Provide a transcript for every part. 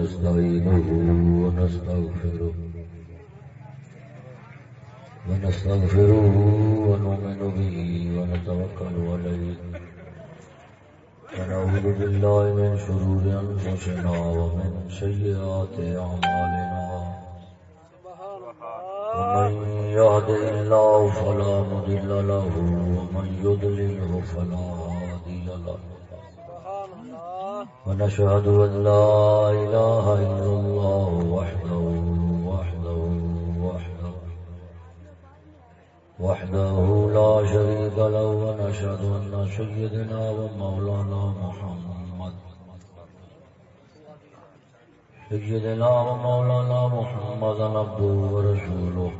ونستعينه ونستغفره. ونستغفره ونؤمن به ونتوكل عليه. ونعوذ بالله من شرور أنفسنا ومن سيئات أعمالنا. ومن يهده الله فلا مضل له، ومن يضلله فلا هادي له. ونشهد أن لا إله إلا الله وحده وحده وحده وحده لا شريك له ونشهد أن سيدنا ومولانا محمد سيدنا ومولانا محمد عبده ورسوله.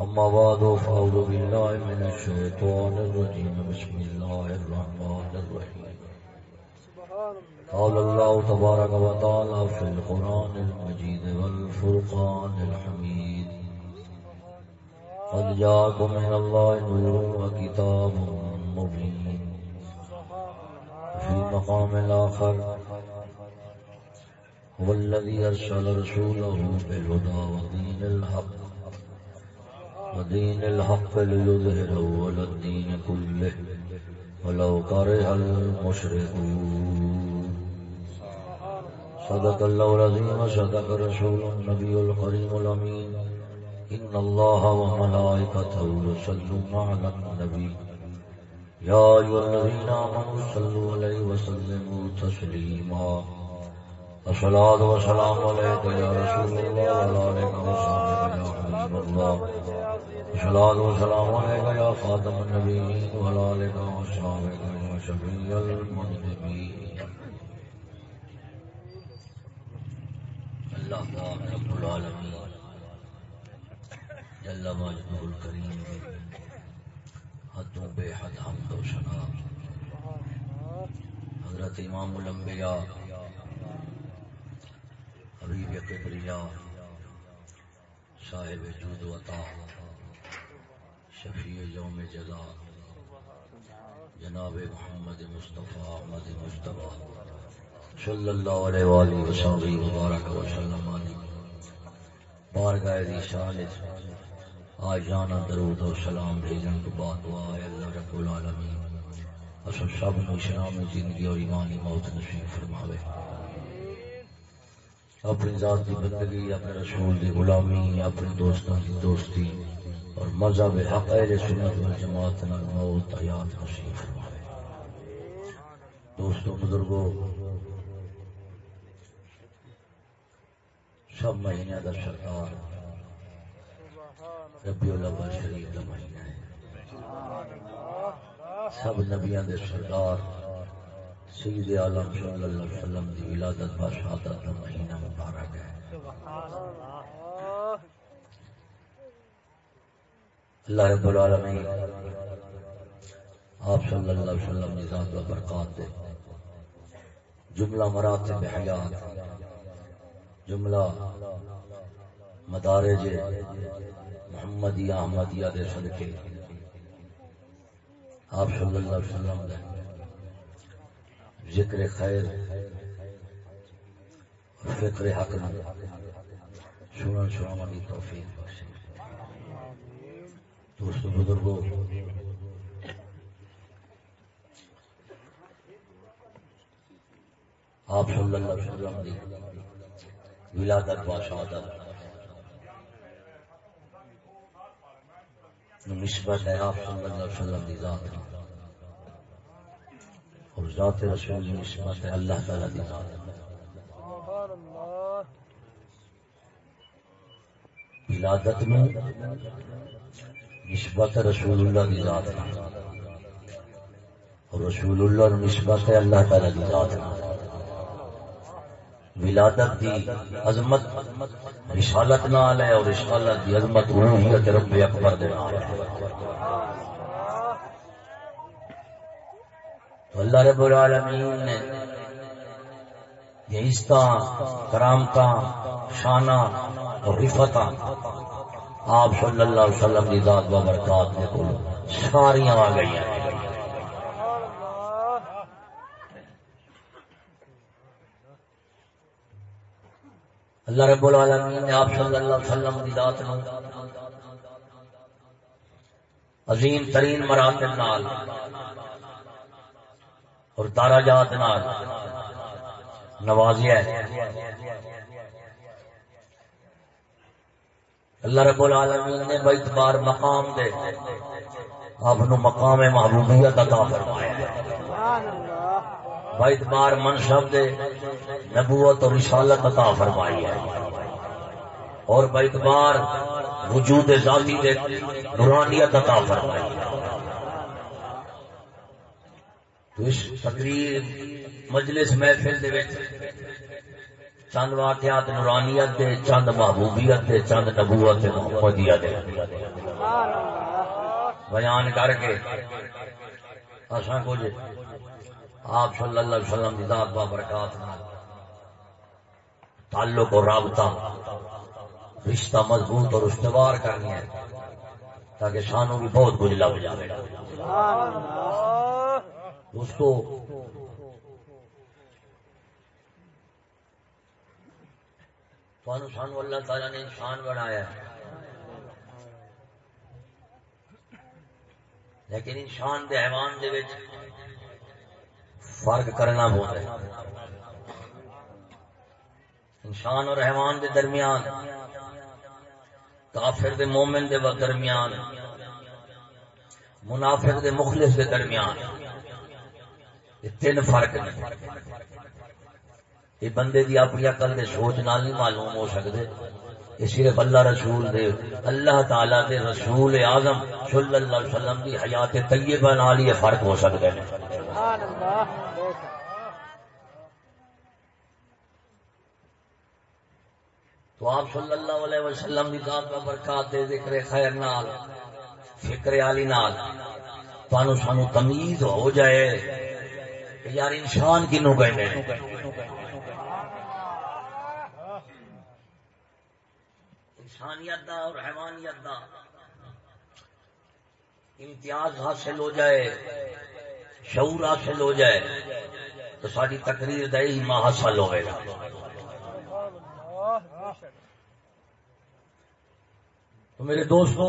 أما بعد فأعوذ بالله من الشيطان الرجيم. بسم الله الرحمن الرحيم. قال الله تبارك وتعالى في القرآن المجيد والفرقان الحميد. قد جاءكم من الله نور وكتاب مبين. في مقام الآخر هو الذي أرسل رسوله بالهدى ودين الحق. ودين الحق ليظهره على الدين كله. ولو كره المشركون. صدق الله العظيم صدق رسول النبي الكريم الأمين إن الله وملائكته يصلون على النبي يا أيها الذين آمنوا صلوا عليه وسلموا تسليما الصلاة والسلام عليك يا رسول الله وعلى آلك وصحبك يا حبيب الله الصلاة والسلام عليك يا خاتم النبيين وعلى آلك وصحبك يا شفيع المذنبين اللہ پاک رب العالمین جل مجدہ الکریم حدوں بے حد حمد و شنا حضرت امام الانبیاء حبیب قبریا صاحب جود و عطا شفیع یوم جزا جناب محمد مصطفیٰ احمد مصطفیٰ صلی اللہ علیہ وآلہ وسلم مبارک وسلم بارگاہ دی شان درود و سلام بھیجن بعد دعا ہے اللہ رب العالمین۔ سب نو اسلام زندگی اور ایمانی موت نصیب فرماوے۔ اپنی ذات کی بندگی، اپنے رسول دی غلامی اپنے دوستوں کی دوستی اور مذہب حق اہل سنت والجماعت نال موت حیات نصیب فرماوے۔ دوستوں بزرگوں سب مہینے کا سرکار۔ ربی الاول شریف کا مہینہ ہے۔ سب نبیاں دے سردار سید عالم صلی اللہ علیہ وسلم دی ولادت با شہادت کا مہینہ مبارک ہے۔ اللہ رب العالمین، آپ صلی اللہ علیہ وسلم کی ذات و برکات دے۔ جملہ مراتب حیات۔ جملہ مدارج محمدیہ احمدیہ دے صدقے۔ آپ صلی اللہ علیہ وسلم دے ذکر خیر فکر حق نہ سنن سنن کی توفیق بخشے۔ دوست بزرگوں آپ صلی اللہ علیہ وسلم دی ولادت و شہادت. نسبت ہے آپ صلی اللہ علیہ وسلم کی ذات اور ذات رسول کی نسبت ہے اللہ تعالی کی ذات ولادت میں نسبت رسول اللہ کی ذات اور رسول اللہ نسبت ہے اللہ تعالی کی ذات ولادت دی عظمت، رسالت نال ہے اور رسالت دی عظمت روحیت رب اکبر دے نال ہے۔ اللہ رب العالمین نے یہ عزتاں، کرامتاں، شاناں اور رفتاں آپ صلی اللہ علیہ وسلم کی ذات و برکات دے کول ساریاں آ گئی ہیں اللہ رب العالمین نے آپ صلی اللہ علیہ وسلم کی ذات نو عظیم ترین مراتب نال اور تارا نال نوازیا ہے۔ اللہ رب العالمین نے بیت بار مقام دے آپ مقام محبوبیت عطا فرمایا۔ بیت بار منصب دے، نبوت اور رسالت عطا فرمائی ہے۔ اور بیت بار وجود ذاتی دے نورانیت عطا فرمائی ہے۔ تو اس تقریر مجلس محفل دے وچ چند واقعات نورانیت دے، چند محبوبیت دے، چند نبوت محمدیت دے۔ بیان کر کے اصا کچھ آپ صلی اللہ علیہ وسلم کی ذات برکات تعلق اور رابطہ، رشتہ مضبوط اور استوار کرنی ہے، تاکہ سانو بھی بہت کچھ لگ جائے دوستو سانو اللہ تعالیٰ نے انسان بنایا۔ ہے لیکن انسان دے حیوان دے وچ فرق کرنا بہت ہے۔ انسان اور حیوان دے درمیان، کافر دے مومن دے درمیان، منافق دے مخلص دے درمیان، یہ تین فرق نے۔ یہ بندے دی اپنی عقل دے سوچ نال نہیں معلوم ہو سکتے۔ یہ صرف اللہ رسول دے، اللہ تعالی دے رسول اعظم صلی اللہ علیہ وسلم دی حیات طیبہ نال یہ فرق ہو سکتے ہیں۔ سبحان اللہ. تو آپ صلی اللہ علیہ وسلم کی ذات کا برکات دے ذکر خیر نال، فکر علی نال۔ تانوں سانو تمیز ہو جائے کہ یار انسان کینو کہنے انسانیت دا اور حیوانیت دا امتیاز حاصل ہو جائے۔ شعور حاصل ہو جائے تو ساری تقریر دا ہی ماں حاصل ہوئے گا۔ تو میرے دوستوں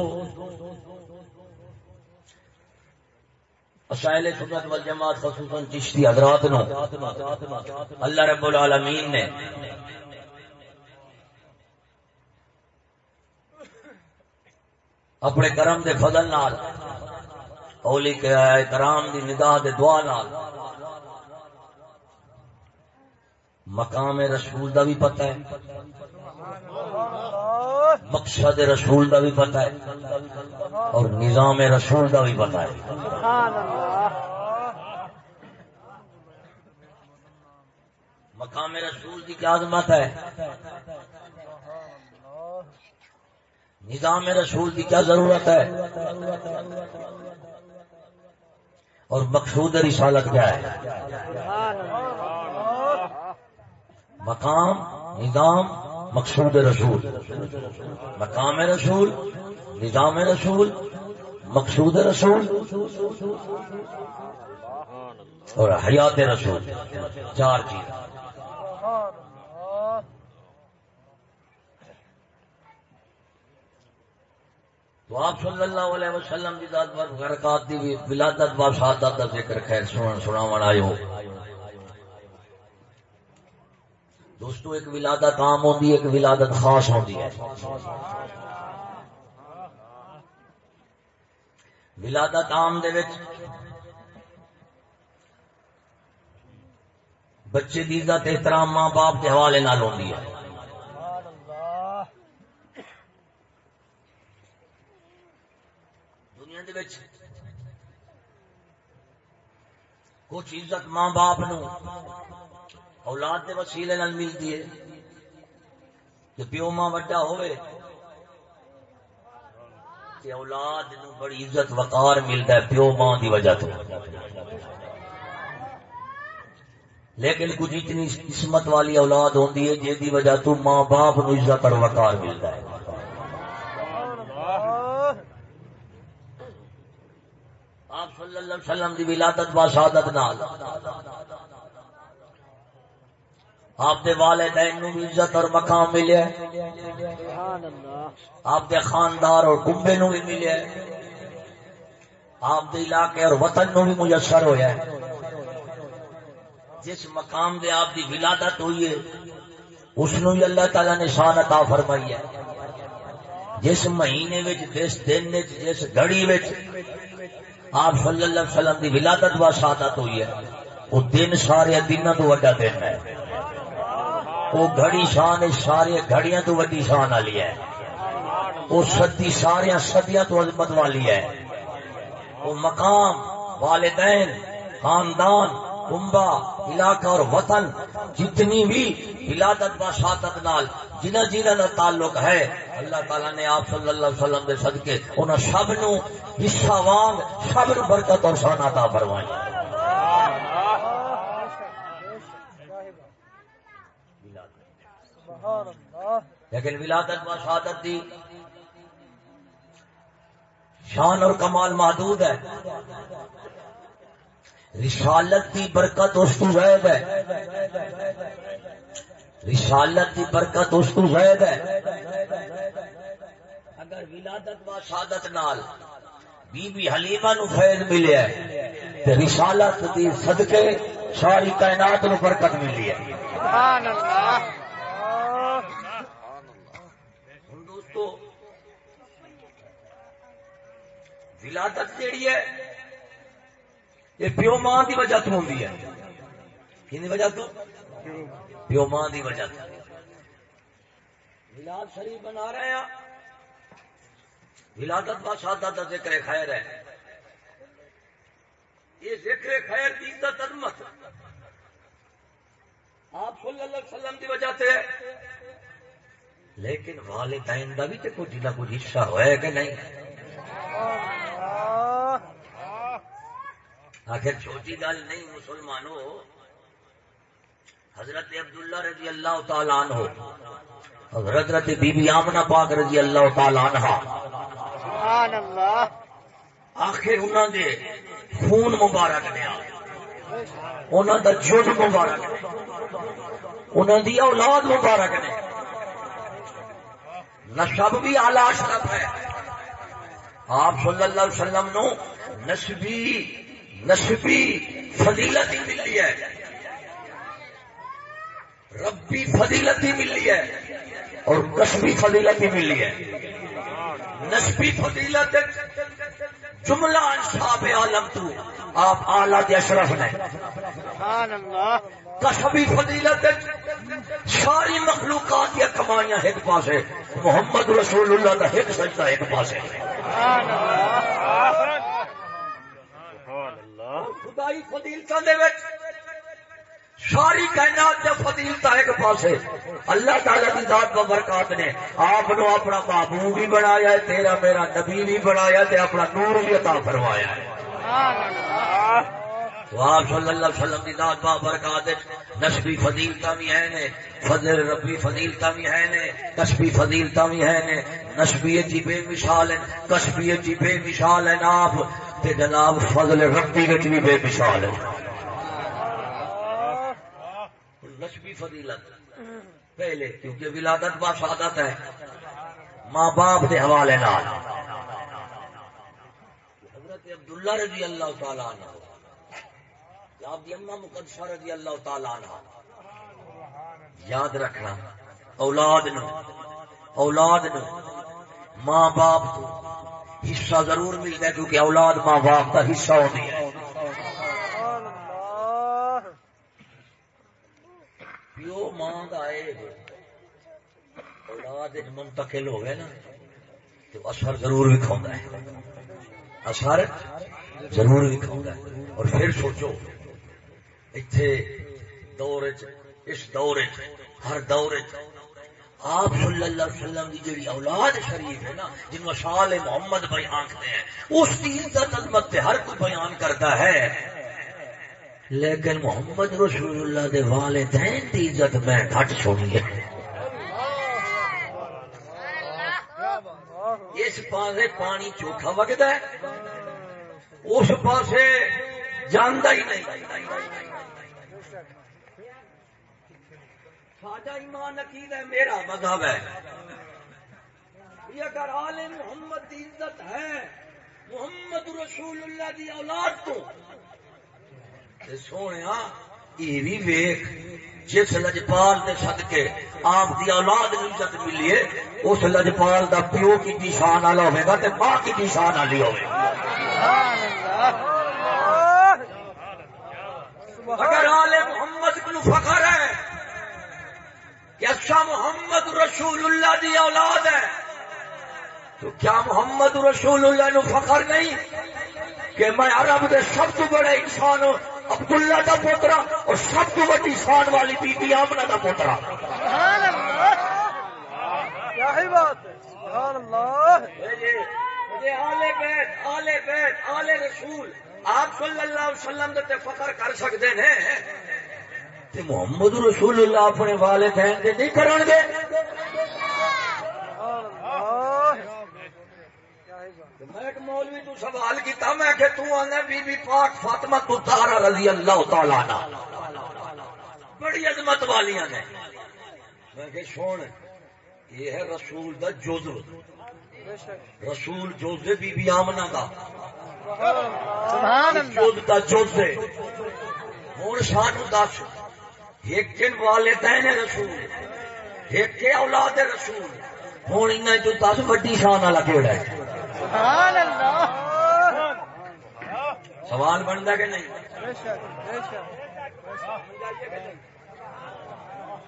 اسائل سنت والجماعت خصوصاً چشتی حضرات نو، اللہ رب العالمین نے اپنے کرم دے فضل نال اولی کرام دی نگاہ دے دعا نال۔ مقام رسول دا بھی پتہ ہے۔ مقصد رسول دا بھی پتہ ہے۔ اور نظام رسول دا بھی پتہ ہے۔ مقام رسول کی کیا عظمت ہے؟ نظام رسول کی کیا ضرورت ہے؟ اور مقصود رسالت کیا ہے؟ مقام، نظام، مقصود رسول۔ مقام رسول، نظام رسول، مقصود رسول۔ اور حیات رسول، چار چیز تو آپ صلی اللہ علیہ وسلم کی ذات پر برکات دی ولادت با شہادت دا ذکر خیر سنن سناون آئے ہو دوستو، ایک ولادت عام ہوتی ہے ایک ولادت خاص ہوتی ہے۔ ولادت عام دے وچ بچے دی عزت، احترام ماں باپ کے حوالے نال ہوندی ہے۔ کچھ عزت ماں باپ نو اولاد کے وسیلے نال ملتی ہے۔ کہ پیو ماں وڈا ہوئے کہ اولاد نو بڑی عزت وقار ملتا ہے پیو ماں دی وجہ تو۔ لیکن کچھ اتنی قسمت والی اولاد ہوتی ہے جی وجہ تو ماں باپ نو عزت اور وقار ملتا ہے۔ آپ صلی اللہ علیہ وسلم دی ولادت با شہادت نال۔ آپ دے والدین نو بھی عزت اور مقام ملیا آپ دے خاندار اور کنبے نو بھی ملیا آپ دے علاقے اور وطن نو بھی میسر ہوا جس مقام دے آپ دی ولادت ہوئی ہے، اس نو ہی اللہ تعالی نے شان عطا فرمائی ہے۔ جس مہینے وچ، جس دن وچ، جس گھڑی وچ آپ صلی اللہ علیہ وسلم دی ولادت و شہادت ہوئی ہے۔ وہ دن سارے دنوں تو وڈا دن ہے۔ وہ گھڑی شان سارے گھڑیاں تو وڈی شان والی ہے۔ وہ سدی سارے سدیاں تو عظمت والی ہے۔ وہ مقام، والدین، خاندان کنبا علاقہ اور وطن، جتنی بھی ولادت و شہادت نال جنہ جنہ کا تعلق ہے، اللہ تعالیٰ نے آپ صلی اللہ علیہ وسلم کے صدقے انہوں سب نو حصہ وانگ، سب نو برکت اور سونا تا فرمائی۔ لیکن ولادت و شہادت دی شان اور کمال محدود ہے۔ رسالت کی برکت اس کو زید ہے۔ رسالت کی برکت اس کو زید ہے۔ اگر ولادت و شہادت نال بی بی حلیمہ نو فیض ملے ہے تو رسالت دی صدقے ساری کائنات نو برکت ملی ہے۔ سبحان اللہ۔ دوستو ولادت جیڑی ہے یہ پیو ماں کی وجہ تو ہوتی ہے۔ کی وجہ تو پیو ماں کی وجہ تو ولاد شریف بنا رہے ہیں۔ ولادت با شادت کا ذکر خیر ہے۔ یہ ذکر خیر کی عزت عظمت۔ آپ صلی اللہ علیہ وسلم کی وجہ سے۔ لیکن والدین کا بھی تو کچھ نہ کچھ حصہ ہوا کہ نہیں؟ آخر چھوٹی گل نہیں، مسلمانوں۔ حضرت عبداللہ رضی اللہ تعالیٰ عنہ حضرت بی بی آمنہ پاک رضی اللہ تعالیٰ عنہ۔ آخر انہوں دے خون مبارک نے انہوں دا جد مبارک نے۔ انہوں دی اولاد مبارک نے۔ نشب بھی آلہ اشرف ہے۔ آپ صلی اللہ علیہ وسلم نو نسبی نسبی فضیلت ہی ملی ہے۔ ربی فضیلت ہی ملی ہے اور کسبی فضیلت ہی ملی ہے۔ نسبی فضیلت جملہ انصاب عالم تو آپ آلہ اشرف نے۔ کسبی فضیلت ساری مخلوقات یا کمائیاں ایک پاس ہے محمد رسول اللہ کا ایک سجدہ ایک پاس ہے خدائی فضیلتا ساری کائنات جب فضیلتا ایک پاس اللہ تعالی کی ذات و برکات نے آپ اپنا محبوب بھی بنایا ہے، تیرا میرا نبی بھی بنایا تے اپنا نور بھی عطا فرمایا ہے۔ تو آپ صلی اللہ علیہ وسلم کی ذات با برکات نسبی فضیلتا بھی ہے نے، فضل ربی فضیلتا بھی ہے نے، کسبی فضیلتا بھی ہے نے۔ نسبی جی بے مثال ہے کسبی جی بے مثال ہے آپ، تے جناب فضل ربی وچ بھی بے مثال ہے نسبی فضیلت۔ پہلے کیونکہ ولادت با سعادت ہے۔ ماں باپ کے حوالے نال۔ حضرت عبداللہ رضی اللہ تعالی عنہ۔ آپ کی اما مقدسہ رضی اللہ تعالی عنہ۔ یاد رکھنا اولاد نو اولاد نو ماں باپ تو حصہ ضرور ملتا ہے کیونکہ اولاد ماں باپ کا حصہ ہوتی ہے۔ پیو ماں کا اولاد منتقل ہو گئے نا، تو اثر ضرور بھی ہے۔ اثر ضرور بھی ہے۔ اور پھر سوچو اتنے دور اس دور ہر دور آپ صلی اللہ علیہ وسلم کی جڑی اولاد شریف ہے نا جن کو محمد بیان کرتے ہیں، اس کی عزت عظمت ہر کوئی بیان کرتا ہے۔ لیکن محمد رسول اللہ دے والدین کی عزت میں گھٹ چھوڑی ہے۔ اس پاسے پانی چوکھا وگتا ہے۔ اس پاسے جانتا ہی نہیں۔ ساڈا ایمان عقید ہے، میرا مذہب ہے۔ اگر آل محمد کی عزت ہے، محمد رسول اللہ دی اولاد تو سونے یہ بھی ویخ جس لجپال نے سد کے آپ کی اولاد نہیں عزت ملی ہے، اس لجپال کا پیو کی شان والا ہوگا تو ماں کی شان والی ہوگی اگر آل محمد کو فخر ہے کہ اچھا محمد رسول اللہ دی اولاد ہے، تو کیا محمد رسول اللہ نو فخر نہیں کہ میں عرب دے سب تو بڑے انسان ہوں عبداللہ کا پوترا اور سب تو بڑی شان والی بی بی آمنہ کا پوترا۔ بیت بیت رسول۔ آپ صلی اللہ علیہ وسلم دے فخر کر سکتے ہیں محمد رسول اللہ اپنے والدین دے نہیں کرن گے؟ میں مولوی تو سوال کیتا میں کہ تو آنا بی بی پاک فاطمہ تو تارا رضی اللہ تعالی عنہ۔ بڑی عظمت والیاں نے۔ میں کہ سن یہ ہے رسول دا جزو رسول جوز بی بی آمنہ دا۔ جوز دا جوز ہوں سانو دس ایک والدین رسول ایک کے اولاد رسول۔ ہوں ان دس وڈی شان والا کیڑا ہے؟ سوال بنتا کہ نہیں؟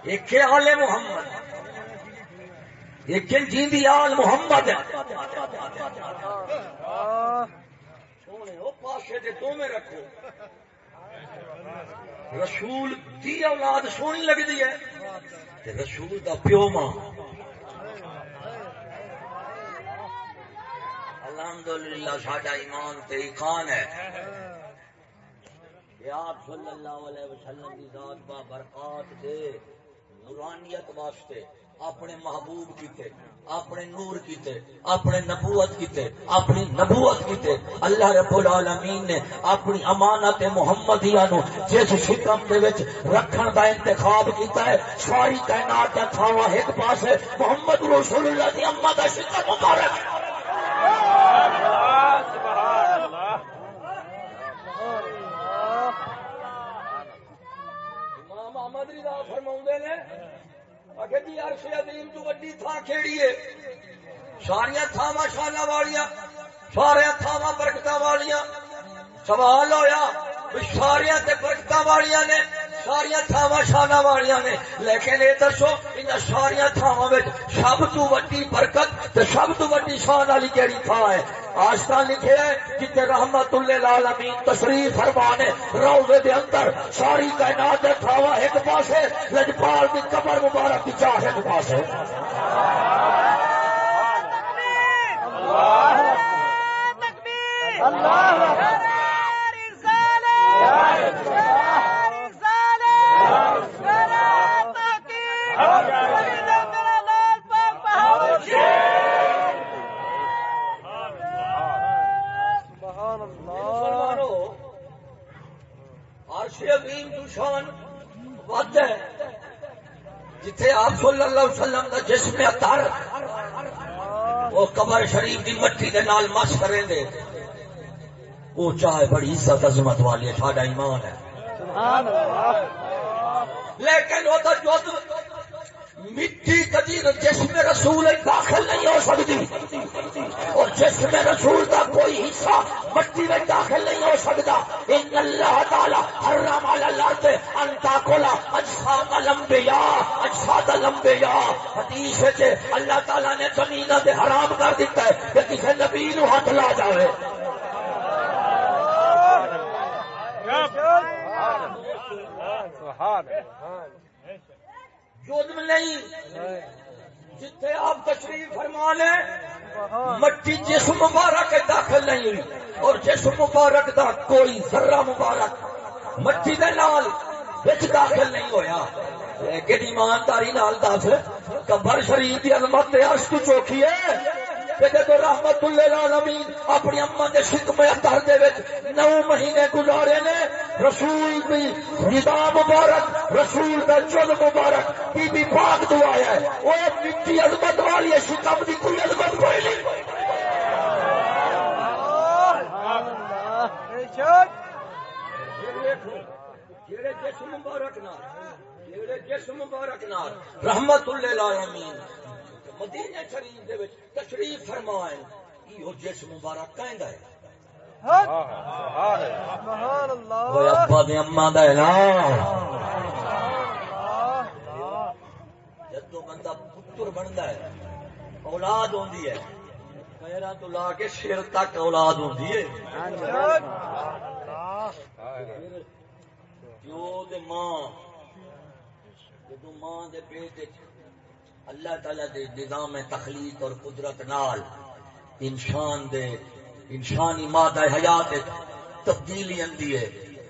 ایک آل محمد ایک جی آل محمد. پاسے دو میں رکھو رسول دی اولاد سونی لگتی ہے رسول دا پیو ماں. الحمدللہ، ساڈا ایمان تے خان ہے۔ کہ آپ صلی اللہ علیہ وسلم کی ذات با برکات دے، نورانیت واسطے، اپنے محبوب کیتے، اپنے نور کیتے، اپنے نبوت کیتے، اپنی نبوت کیتے۔ اللہ رب العالمین نے اپنی امانت محمدیہ نو جس شکم دے وچ رکھن دا انتخاب کیتا ہے، ساری کائنات دا کھاوا ایک پاسے، محمد رسول اللہ دی اما دا شکم مبارک۔ جی ساریا تھاواں شانا والیا سارا تھاوا برکت والیا سوال ہوا ساریا برکت والیا نے ساریا تھاوا شانا والیا نے۔ لیکن اے دسو ان ساریا تھاوا سب تو وڈی برکت سب تو وڈی شان والی کہڑی تھان ہے۔ آستا لکھے ہے جتنے رحمت اللہ لال امین تشریف فرمانے روزے دے اندر ساری کائنات تھاوا ایک پاسے لجپال کی قبر مبارک کی چاہ ایک پاسے۔ اللہ شان ود ہے۔ جتھے آپ صلی اللہ علیہ وسلم کا جسم اتر وہ قبر شریف کی مٹی کے نال مس کریں دے وہ چاہے بڑی عزت عظمت والی ہے ساڈا ایمان ہے۔ لیکن وہ تو جو مٹی کدی جسم رسول داخل نہیں ہو سکتی۔ اور جسم رسول کا کوئی حصہ مٹی میں داخل نہیں ہو سکتا۔ ان اللہ تعالی حرام علی الارض ان تاکلا اجساد الانبیاء اجساد الانبیاء۔ حدیث ہے اللہ تعالی نے زمین پہ حرام کر دیتا ہے کہ کسی نبی نو ہاتھ لا جائے سبحان اللہ۔ سبحان اللہ۔ جزم نہیں جتھے آپ تشریف فرما لیں مٹی جسم مبارک داخل نہیں ہوئی اور جسم مبارک دا کوئی ذرہ مبارک مٹی دے نال بچ داخل نہیں ہویا۔ لیکن ایمانداری نال دس قبر شریف کی عظمت عرش تو چوکھی ہے۔ کہ جب رحمت العالمین اپنی اما کے سکھ میں اندر دے نو مہینے گزارے نے، رسول دی نظام مبارک، رسول دا چل مبارک، بی بی پاک دعایا ہے۔ وہ مٹی عظمت والی ہے سکم دی کوئی عظمت کوئی نہیں۔ جسم مبارک نہ جسم مبارک نال رحمت للعالمین مدینے شریف دے وچ تشریف فرمائے ایو جسم مبارک کہندا ہے سبحان اللہ۔ وہ ابا دے اما دا اعلان۔ جدو بندہ پتر بندا ہے اولاد ہوندی ہے پیرا تو لا کے سر تک اولاد ہوندی ہے۔ پیو دے ماں جدو ماں دے پیٹ اللہ تعالی دے نظام تخلیق اور قدرت نال انسان دے انسانی مادہ حیات تبدیلی آتی ہے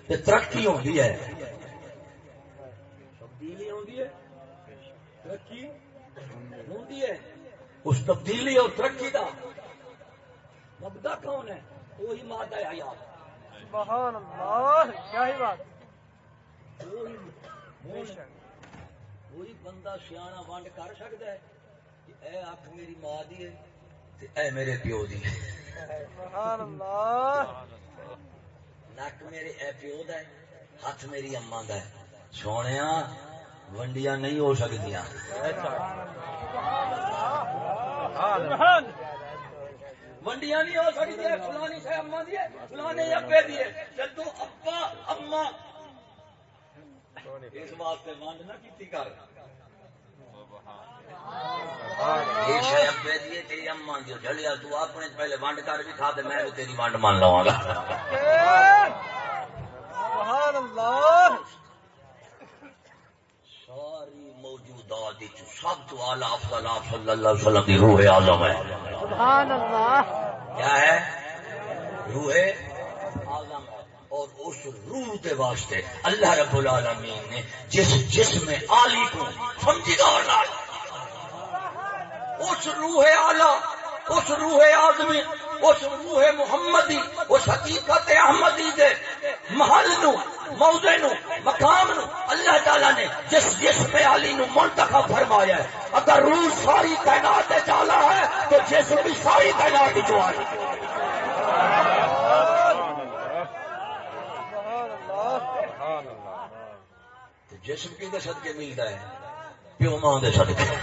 تے ترقی ہوتی ہے۔ تبدیلی ہے؟ ترقی ہوتی ہے؟ اس تبدیلی اور ترقی دا مبدا کون ہے؟ وہی مادہ حیات۔ سبحان اللہ کیا ہی بات۔ کوئی بندہ سیاح ونڈ کر سکتا ہے کہ اے اک میری ماں دی ہے اے میرے پیو دی نک میرے اے پیو دا ہے ہاتھ میری اما دا ہے۔ سونے ونڈیاں نہیں ہو سکتی ونڈیاں نہیں ہو سکتی فلانی سے اما دی ہے فلانے ابے دی ہے۔ جدو ابا اما اس واسطے ونڈ نہ کیتی کر جلیا تو اپنے پہلے ونڈ کر بھی کھا میں تیری ونڈ مان لوا گا۔ ساری موجودات سب تو افضل صلی اللہ علیہ وسلم کی روح آزم ہے۔ سبحان اللہ۔ کیا ہے؟ روح اور اس روح کے واسطے اللہ رب العالمین نے جس جسم آلی کو سمجھی گا اس روح آلہ اس روح آدمی اس روح محمدی، اس حقیقت احمدی دے محل نو، موضع نو، مقام نو اللہ تعالی نے جس جسم علی نو منتخب فرمایا ہے۔ اگر روح ساری تعینات چالا ہے، تو جسم بھی ساری تعینات جو آئی جسم کی صدقے ملتا ہے؟ پیو ماں دے صدقے۔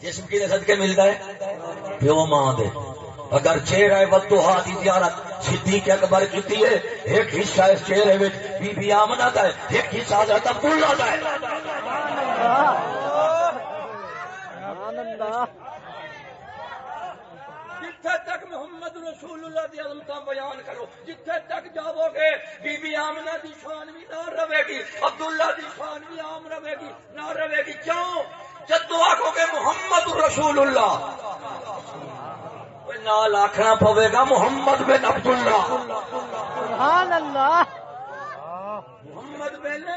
جسم کی صدقے ملتا ہے؟ پیو ماں دے۔ اگر چہرہ ہے ودو ہاتھ زیارت صدیق اکبر کیتی ہے، ایک حصہ اس چہرے میں بی بی آمنہ دا ہے، ایک حصہ حضرت عبداللہ دا ہے۔ سبحان اللہ سبحان اللہ۔ جتھے تک محمد رسول اللہ دی عظمت بیان کرو جتھے تک جاؤ گے بی بی آمنہ دی شان بھی نہ رہے گی عبداللہ دی شان بھی عام رہے گی نہ رہے گی۔ کیوں؟ جدو آخو گے محمد رسول اللہ۔ نال آخنا پوے گا محمد بن عبد اللہ سبحان اللہ۔ محمد بن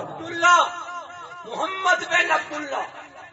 عبد اللہ محمد بن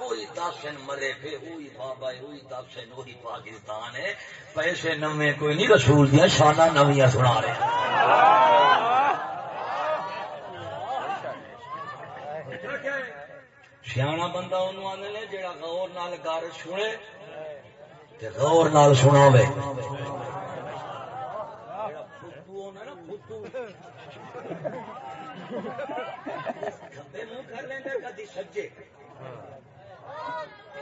وہی دس مرے پھر وہی بابا وہی دس وہی پاکستان ہے۔ پیسے نویں کوئی نہیں، رسول دیا شانہ نویاں سنا رہے سیاح بندہ انہوں آنے جڑا غور نال گار سنے تے غور نال سنا کدی سجے۔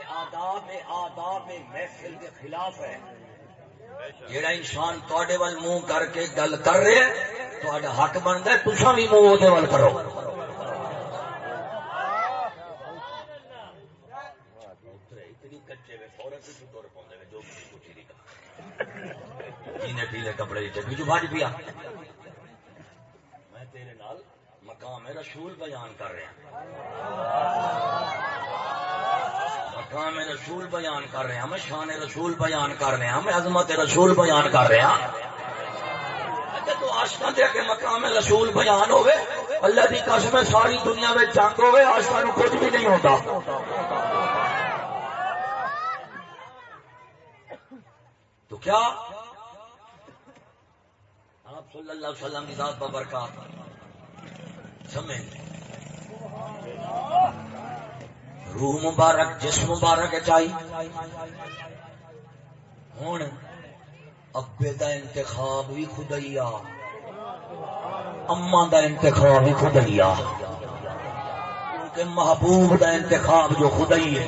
آداب آداب محفل کے خلاف ہے۔ جڑا انسان تے وال منہ کر کے گل کر رہے تو حق بنتا ہے تصا بھی منہ وہ کرو۔ چچے پیلے کپڑے چکی جو بھاج پیا۔ میں تیرے نال مقام رسول بیان کر رہا۔ ہاں، مقام رسول بیان کر رہے ہیں میں شان رسول بیان کر رہے ہیں میں عظمت رسول بیان کر رہے ہیں اچھا، تو آشنا دے کے مقام رسول بیان ہوئے، اللہ کی قسم ساری دنیا میں جنگ ہوئے، آشنا نو کچھ بھی نہیں ہوتا۔ تو کیا؟ آپ صلی اللہ علیہ وسلم کی ذات ببرکات سمجھ۔ روح مبارک، جسم مبارک چاہیے ہوں ابے دا انتخاب بھی خدائی اما دا انتخاب بھی خدائی کیونکہ محبوب دا انتخاب جو خدائی ہے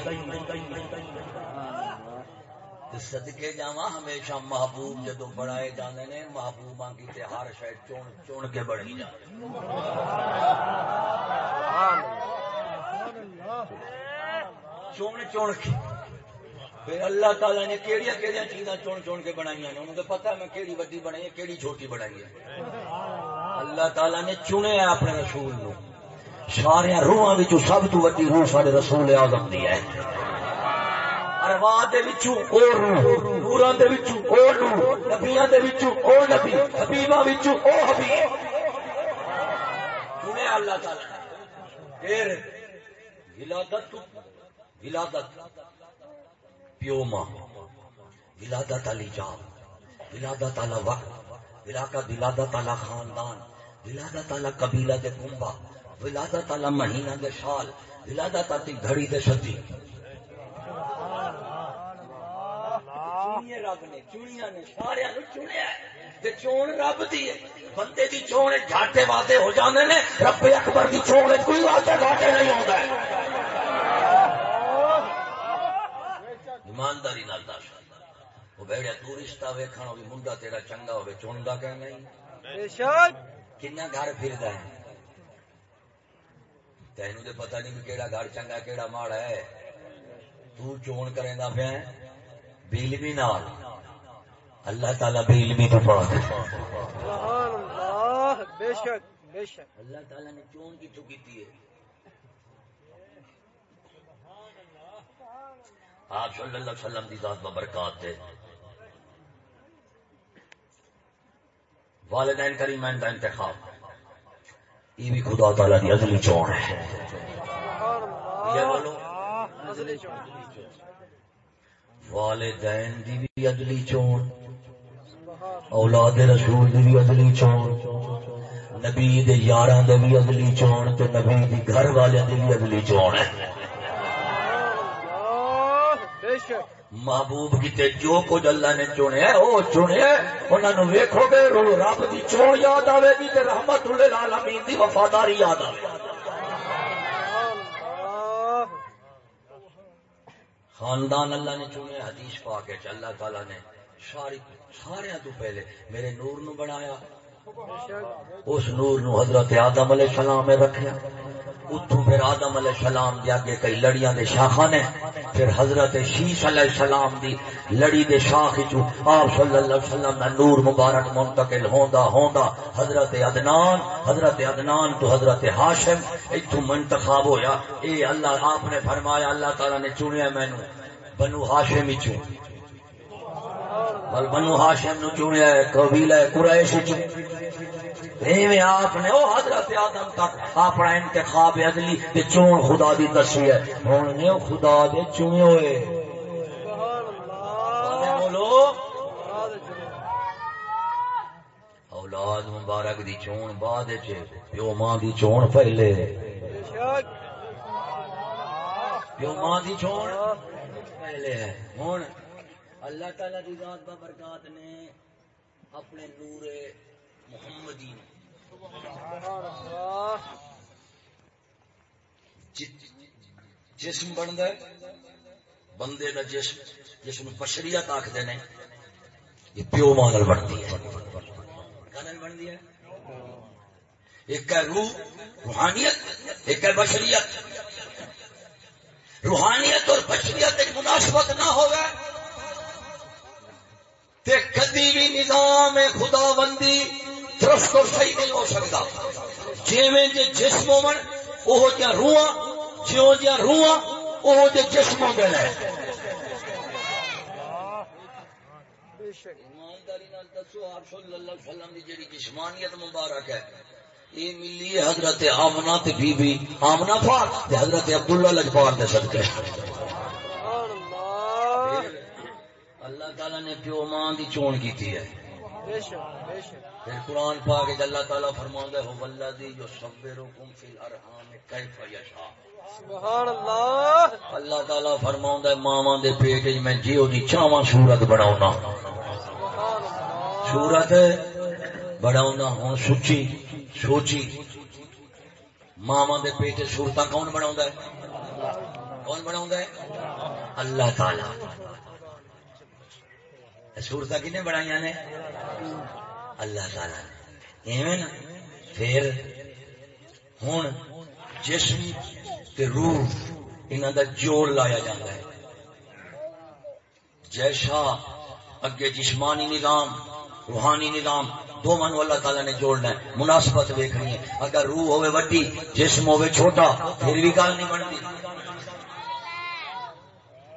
سدکے جا ہمیشہ محبوب جدو بنائے جانے نے محبوب کی ہر شاید چون چون کے بڑی جانے چون چون کے پھر اللہ تعالیٰ نے کہڑی کہڑی چیزاں چون چون کے بنائی ہیں انہوں نے پتا میں کہڑی وڈی بنائی ہے کہڑی چھوٹی بنائی ہے۔ اللہ تعالیٰ نے چنے اپنے رسول نو۔ سارے روحاں سب تو وڈی روح سارے رسول آزم دی ہے۔ ارواح دے وچوں او روح نوراں دے وچوں او نور نبیاں دے وچوں او نبی، حبیباں وچوں او حبیب۔ چنے اللہ پھر ولادت ولادت پیو ماں ولادت علی جان، ولادت علی وقت ولادت ولادت علی خاندان، ولادت علی قبیلہ دے کنبا ولادت علی مہینہ دے سال ولادت علی گھڑی دے سدی رب نے چنیا نے سارے چنیا چون رب دی بندے دی چون گھاٹے واٹے ہو جاندے نے، رب اکبر دی چون کوئی واٹے گھاٹے نہیں ہوتا ایمانداری نال دس وہ بیڑیا تو رشتہ ویکھن بھی منڈا تیرا چنگا ہوے چوندا کہ نہیں؟ بے شک۔ کنا گھر پھردا ہے؟ تینوں تے پتہ نہیں کیڑا گھر چنگا کیڑا ماڑا ہے۔ تو چون کریندا پیا بیل بھی نال۔ اللہ تعالی بیل بھی تو پا دے۔ سبحان اللہ۔ بے شک بے شک۔ اللہ تعالی نے چون کیتھوں کیتی ہے؟ آپ صلی اللہ علیہ وسلم کی ذات ببرکات دے۔ والدین کریمین کا انتخاب۔ یہ بھی خدا تعالی کی ازلی چون ہے۔ والدین دی بھی ازلی چون۔ اولاد رسول دی بھی ازلی چون۔ نبی دے یاراں دے بھی ازلی چون۔ تے نبی دی گھر والے دی بھی ازلی چون ہے۔ محبوب کیتے جو کچھ اللہ نے چنیا وہ چنیا انہوں نے ویکو گے رو رب کی چون یاد آئے گی تو رحمت العالمین دی وفاداری یاد آئے خاندان اللہ نے چنے حدیث پا کے اللہ تعالی نے ساری سارے تو پہلے میرے نور نو بنایا۔ اس نور نو حضرت آدم علیہ السلام میں رکھیا۔ اتوں پھر آدم علیہ السلام دے آگے کئی لڑیاں دے شاخا نے، پھر حضرت شیش علیہ السلام دی لڑی دے شاخ چو آپ صلی اللہ علیہ وسلم دا نور مبارک منتقل ہوندا ہوندا حضرت عدنان حضرت عدنان تو حضرت ہاشم ایتھوں منتخب ہویا۔ اے اللہ، آپ نے فرمایا، اللہ تعالی نے چنیا مینوں بنو ہاشم چوں بل بنو ہاشم نو چنیا ہے، قبیلہ قریش چوں آپ نے وہ حضرت آدم تک اپنا انتخاب ادلی تے چون خدا دی دسی ہے۔ ہوں نے خدا دے چنے ہوئے۔ اولاد مبارک دی چون بعد پیو ماں دی چون پہلے۔ پیو ماں دی چون پہلے۔ ہے اللہ تعالی دی ذات برکات نے اپنے نور محمدی جسم بنتا ہے، بندے کا جسم جس میں بشریت آخر نے، یہ پیو مانگل بنتی ہے۔ بنتی ہے؟ ایک ہے روح، روحانیت، ایک ہے بشریت۔ روحانیت اور بشریت مناسبت نہ ہوگا تے کدی بھی نظام خدا بندی درست اور صحیح نہیں ہو سکتا۔ جیویں جی جسم جیو جہ روح وہ جہ جسم ہو گئے جسمانیت مبارک ہے یہ ملی ہے حضرت آمنا بی بی آمنا پاک حضرت عبداللہ لجپال دے سکتے اللہ تعالی نے پیو ماں دی چون کی ہے۔ پھر قرآن پا کے اللہ تعالیٰ فرما ہو ولدی جو سبر حکم فی الارحام کیف سبحان اللہ۔ اللہ تعالیٰ فرما ماوا دے پیٹ میں جیو دی چاواں صورت بناونا صورت بناونا ہوں سچی سوچی ماوا دے پیٹ صورت کون بنا کون بنا اللہ تعالی۔ سورت کنے بنائی نے؟ اللہ تعالی نا پھر ہوں جسم تے روح انہوں دا جوڑ لایا جاتا ہے۔ جیسا اگے جسمانی نظام، روحانی نظام دو من اللہ تعالیٰ نے جوڑنا ہے۔ مناسبت ویکنی ہے۔ اگر روح ہوئے وڈی، جسم ہوئے چھوٹا، پھر بھی گل نہیں بنتی۔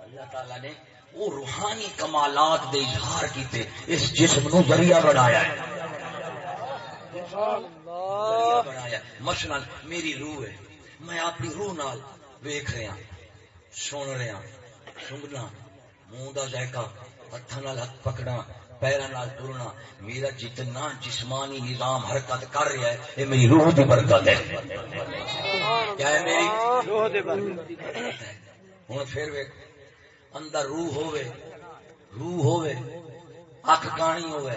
اللہ تعالیٰ نے وہ روحانی کمالات دے اظہار کیتے اس جسم نو ذریعہ بنایا ہے۔ بنایا مثلا میری روح ہے۔ میں اپنی روح نال ویخ رہا سن رہا سنگنا منہ کا ذائقہ ہاتھ ہاتھ پکڑا پیروں ترنا۔ میرا جتنا جسمانی نظام حرکت کر رہا ہے یہ میری روح کی برکت ہے۔ کیا ہے میری؟ ہوں پھر اندر روح ہوے روح ہوے اک کہانی ہوے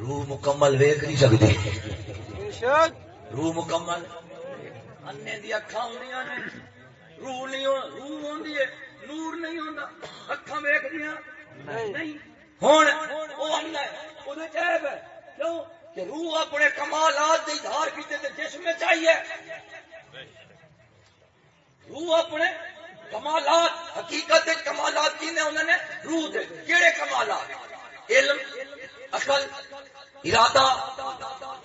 روح مکمل ویک نہیں سکتی روح مکمل انے دی اکھا ہونی نے۔ روح نہیں ہو روح ہوندی ہے نور نہیں ہوندا۔ اکھا ویک دیا نہیں۔ ہن او اندر او دے عیب ہے۔ کیوں؟ کہ روح اپنے کمالات دی اظہار کیتے تے جسم میں چاہیے روح اپنے کمالات، حقیقت کمالات کی نے انہوں نے روح دے کیڑے کمالات؟ علم، عقل، ارادہ،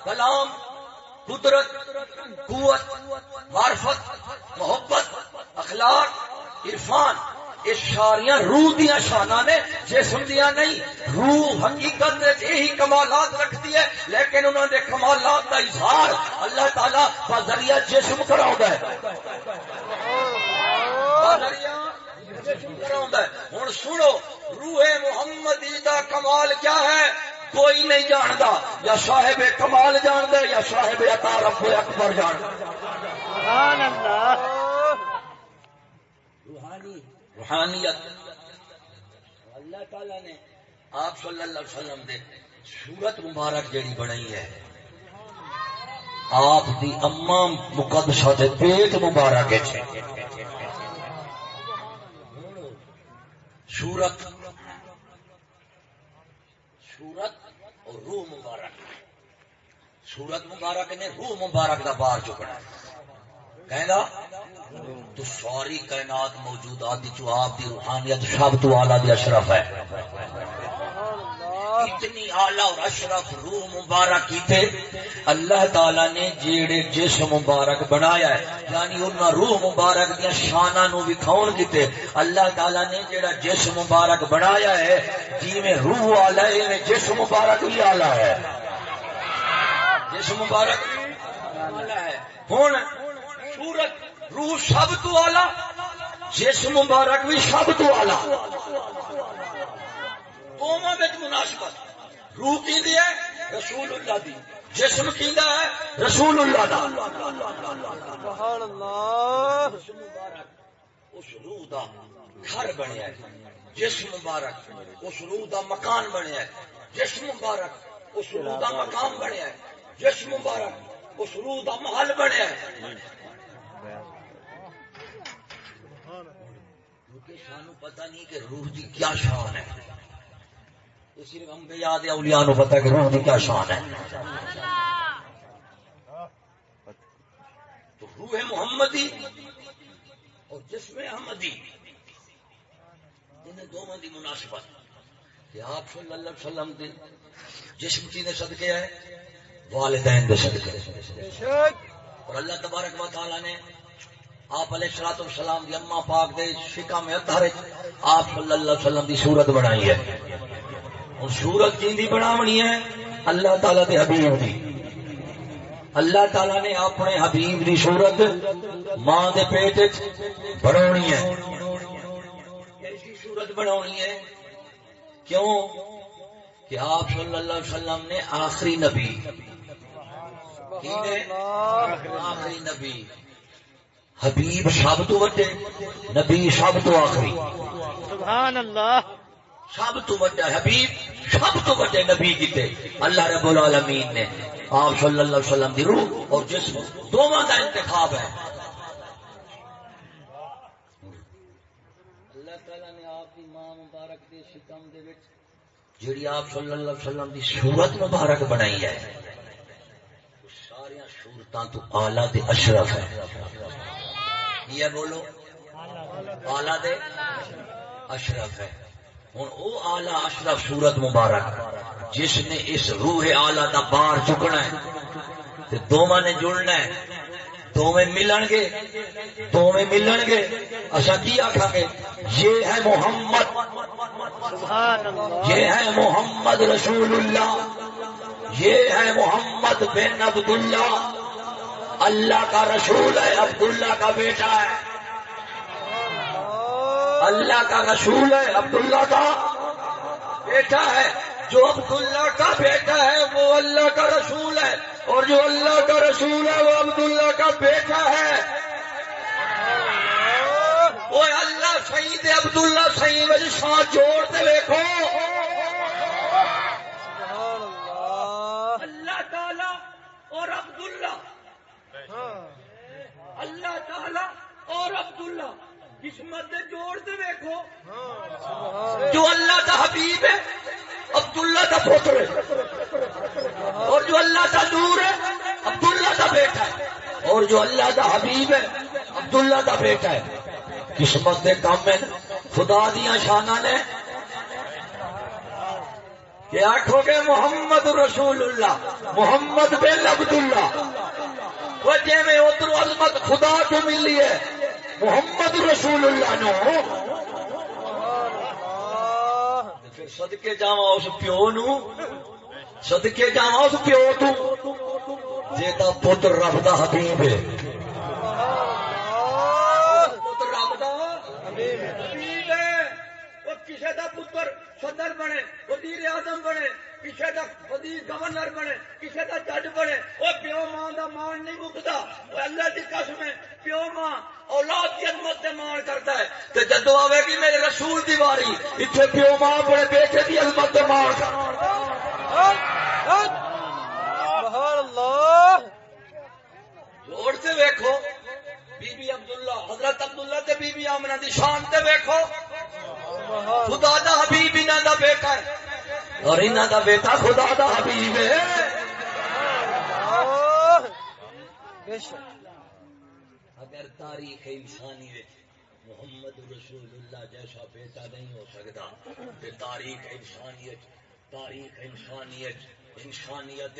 کلام، قدرت، قوت، معرفت، محبت، اخلاق، عرفان۔ یہ ساریا روح دیا شانا نے، جسم دیا نہیں، روح حقیقت یہی کمالات رکھتی ہے۔ لیکن انہوں نے کمالات کا اظہار اللہ تعالیٰ کا ذریعہ جسم کرا ہے۔ ہوں سنو روح محمد کا کمال کیا ہے؟ کوئی نہیں جانتا یا صاحب کمال جانتا یا صاحب اطارف اکبر جانتا روحانیت۔ اللہ تعالی نے آپ صلی اللہ علیہ وسلم دے سورت مبارک جڑی بنائی ہے آپ دی اما مقدسہ دے پیٹ مبارک ہے۔ سورت سورت اور روح مبارک۔ سورت مبارک نے روح مبارک کا بار چکنا کہنا، تو ساری کائنات موجودات جو آپ دی روحانیت سب تو آلہ دی اشرف ہے۔ اتنی آلہ اور اشرف روح مبارک کی تھے۔ اللہ تعالی نے جیڑے جسم مبارک بنایا ہے یعنی انہاں روح مبارک دیا شانہ نو کھاؤن کیتے اللہ تعالی نے جیڑا جسم مبارک بنایا ہے جی میں روح آلہ ہے جسم مبارک بھی آلہ ہے۔ جسم مبارک آلہ ہے۔ سورت روح سب تو آلہ، جسم مبارک بھی سب تو آلہ دونوں مناسبت۔ روح کی دی ہے، رسول اللہ دی۔ جسم کی ہے، رسول اللہ دا۔ سبحان اللہ۔ اس روح دا گھر بنیا ہے۔ جسم مبارک، اس روح دا مکان بنیا ہے۔ جسم مبارک، اس روح دا مقام بنیا ہے۔ جسم مبارک، اس روح دا محل بنیا ہے۔ کیونکہ سانو پتہ نہیں کہ روح دی کیا شان ہے۔ صرف انبیاء دے اولیاء نو پتہ کہ روح دی کیا شان ہے۔ تو روح محمدی اور جسم احمدی، انہیں دونوں کی مناسبت کہ آپ صلی اللہ علیہ وسلم کے جسم کی نے صدقے ہے والدین دے صدقے۔ اور اللہ تبارک و تعالی نے آپ علیہ السلام السلام کی اما پاک دے شکا میں ادھر آپ صلی اللہ علیہ وسلم کی صورت بنائی ہے۔ اور صورت کی بناونی ہے۔ اللہ تعالی دے حبیب دی۔ اللہ تعالی نے اپنے حبیب دی صورت ماں دے پیٹ بنانی ہے۔ ایسی صورت بنانی ہے؟ کیوں؟ کہ آپ صلی اللہ علیہ وسلم نے آخری نبی۔ آخری نبی۔ حبیب سب تو وڈے نبی سب تو آخری۔ سبحان اللہ۔ سب تو وڈا حبیب سب تو وڈے نبی کیتے اللہ رب العالمین نے آپ صلی اللہ علیہ وسلم دی روح اور جسم دونوں کا انتخاب ہے۔ اللہ تعالی نے آپ کی ماں مبارک دے شکم دے وچ جڑی آپ صلی اللہ علیہ وسلم دی صورت مبارک بنائی ہے سارے صورتاں تو اعلی تے اشرف ہے یہ بولو دے اشرف ہے ہوں وہ آلہ اشرف سورت مبارک، جس نے اس روح آلہ کا بار چکنا ہے دونوں نے جڑنا ہے دونوں ملن گے دونوں ملن گے اچھا کی آخا گے؟ یہ ہے محمد۔ یہ ہے محمد رسول اللہ یہ ہے محمد بن عبد اللہ اللہ کا رسول ہے، عبداللہ کا بیٹا ہے۔ اللہ کا رسول ہے، عبداللہ کا بیٹا ہے۔ جو عبداللہ کا بیٹا ہے، وہ اللہ کا رسول ہے۔ اور جو اللہ کا رسول ہے، وہ عبداللہ کا بیٹا ہے۔ وہ اللہ صحیح عبداللہ صحیح میں ساتھ جوڑتے دیکھو اللہ تعالی اور عبداللہ۔ اللہ تعالی اور عبداللہ۔ قسمت جوڑ دے دیکھو جو اللہ کا حبیب ہے عبداللہ کا پوتر ہے۔ اور جو اللہ کا نور ہے عبداللہ کا بیٹا ہے۔ اور جو اللہ کا حبیب ہے عبداللہ کا بیٹا ہے۔ قسمت کے کام میں خدا دیا شانہ نے۔ کہ آخو گے محمد رسول اللہ محمد بن عبداللہ۔ جی میں ادھر عظمت خدا کو ملی ہے محمد رسول اللہ نو۔ سدکے جا اس پیو نو۔ سدکے جا اس پیو تو۔ جی پتر رب کا حبیب ہے پتر رب کا حبیب ہے کسی کا پتر صدر بنے وزیر اعظم بنے کسی کا وزیر گورنر بنے کسی کا جج بنے۔ وہ پیو ماں کا مان نہیں مکتا وہ اللہ کی قسم ہے پیو ماں اولاد کی عظمت سے مان کرتا ہے۔ تو جدو آئے گی میرے رسول دی واری اتنے پیو ماں اپنے بیٹے کی عظمت سے مان جوڑ سے ویکو بی بی عبداللہ، حضرت عبداللہ تے بی بی آمنہ دی شان تے ویکھو۔ خدا دا حبیب انہاں دا بیٹا ہے۔ اور انہاں دا بیٹا خدا دا حبیب ہے۔ اگر تاریخ انسانی محمد رسول اللہ جیسا بیٹا نہیں ہو سکتا کہ تاریخ انسانیت تاریخ انسانیت انسانیت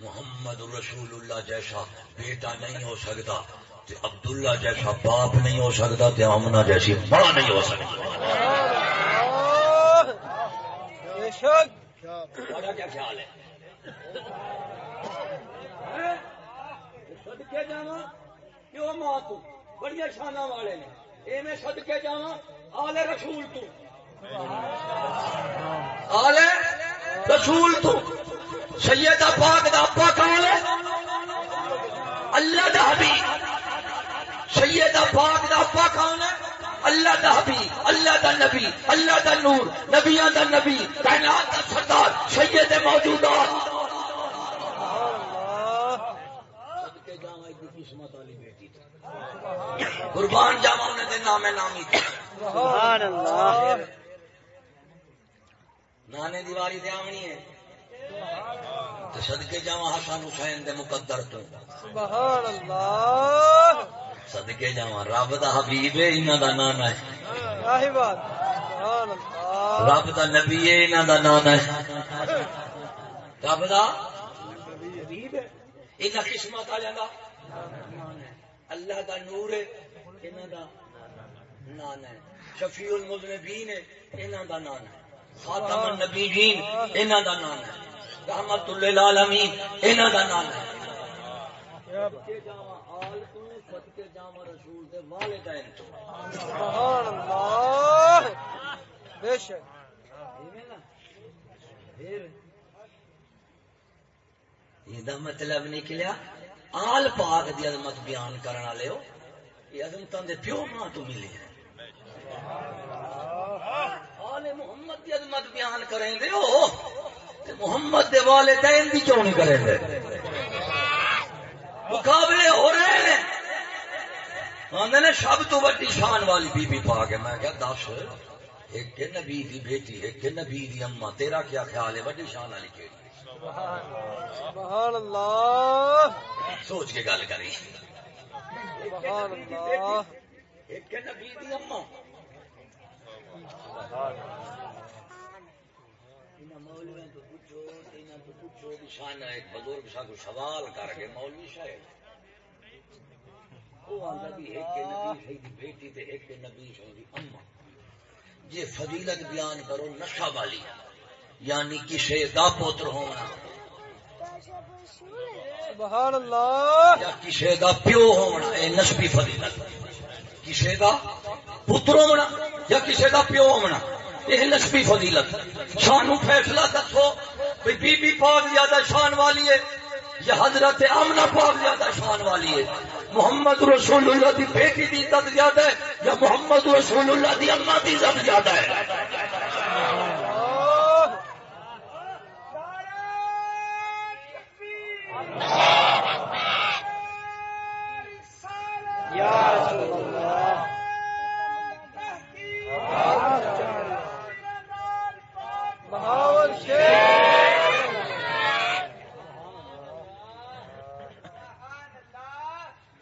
محمد رسول اللہ جیسا بیٹا نہیں ہو سکتا عبداللہ جیسا باپ نہیں ہو سکتا تو امنا جیسی ماں نہیں ہو سکتی کیا خیال ہے؟ سدکے جا کیوں ماں تو؟ بڑی شانہ والے نے۔ آلے رسول تو۔ آلے رسول تو۔ سید پاک دا ہے؟ اللہ دا حبیب۔ سید پاک دا ابا کون ہے۔ اللہ دا حبیب اللہ دا نبی اللہ دا نور نبیاں دا نبی کائنات دا سردار سید موجودات قربان جاوا انہیں دن نام نامی سبحان اللہ۔ نانے دیواری دے آمنی ہے۔ تو صدقے جاوا حسن حسین دے مقدر تو۔ سبحان اللہ۔ صدقے کے جا رب دا حبیب ہے انہاں دا ہے رب دا نبی ہے انہاں دا ہے رب دا حبیب ہے انہاں قسمت اللہ دا نور ہے انہاں دا ہے شفیع المذنبین ہے انہاں دا ہے خاتم النبیین انہاں دا ہے رحمت للعالمین انہاں دا ہے صدقے جاواں آل تو صدقے جاواں رسول دے والدین تو۔ سبحان اللہ۔ بے شک۔ یہ مطلب نکلیا آل پاک دی عظمت بیان کرنے والے ہو یہ عظمت دے پیو ماں تو ملی ہے آل محمد دی عظمت بیان کریں دے ہو تے محمد دے والدین دی کیوں نہیں کریں دے؟ مقابلے ہو رہے ہیں۔ نے سب تو بڑی شان والی بی بی پاک ہے میں کیا دس ایک نبی دی بیٹی ایک کہ نبی دی اما تیرا کیا خیال ہے؟ بڑی شان والی کیڑی سبحان اللہ۔ سوچ کے گل کری۔ سبحان اللہ۔ ایک کہ نبی دی اما انہاں مولویاں تو پوچھو تو پوچھو شان ہے ایک بزرگ سا کو سوال کر کے مولوی صاحب۔ وہ آندا بھی ایک کہ نبی سی دی بیٹی تے ایک کہ نبی سی دی اما۔ جے فضیلت بیان کرو نشہ والی۔ یعنی کسے دا پوتر ہونا سبحان اللہ یا کسے دا پیو ہونا اے نسبی فضیلت۔ کسے دا پتر ہونا یا کسے دا پیو ہونا یہ نسبی فضیلت۔ شانو فیصلہ دسو بی بی پاک زیادہ شان والی ہے۔ یہ حضرت آمنہ پاک زیادہ شان والی ہے۔ محمد رسول اللہ دی بیٹی دی عزت زیادہ ہے یا محمد رسول اللہ دی اماں دی عزت زیادہ ہے یا رسول اللہ بہاول شیخ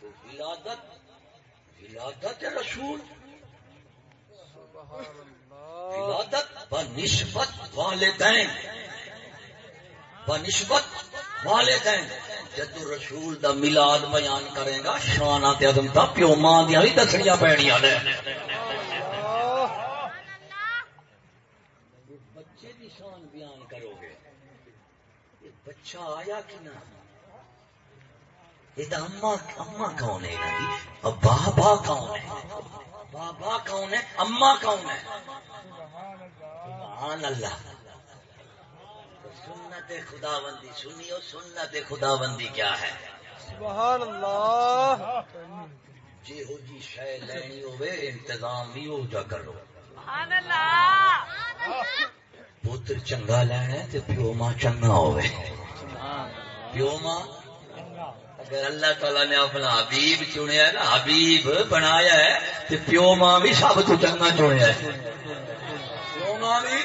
تو ولادت ولادت رسول سبحان اللہ ولادت بنسبت والدین بنسبت والدین جدو رسول دا میلاد بیان کرے گا شانہ تے عظمتاں پیو ماں دیاں بھی دسڑیاں پینیاں نے۔ بچے دی شان بیان کرو گے۔ بچہ آیا کہ نہ یہ اما اما کون ہے جی بابا کون ہے؟ بابا کون ہے؟ اما کون ہے؟ سبحان اللہ۔ سنت خدا بندی سنیو سنت خدا بندی کیا ہے؟ سبحان اللہ۔ جی ہو جی شے لینی ہوئے انتظام بھی ہو جا کرو۔ پتر چنگا لینا ہے تو پیو ماں چنگا ہوئے۔ پیو ماں اگر اللہ تعالیٰ نے اپنا حبیب چنیا ہے نا حبیب بنایا ہے تو پیو ماں بھی سب تو چنگا چنیا ہے۔ پیو ماں بھی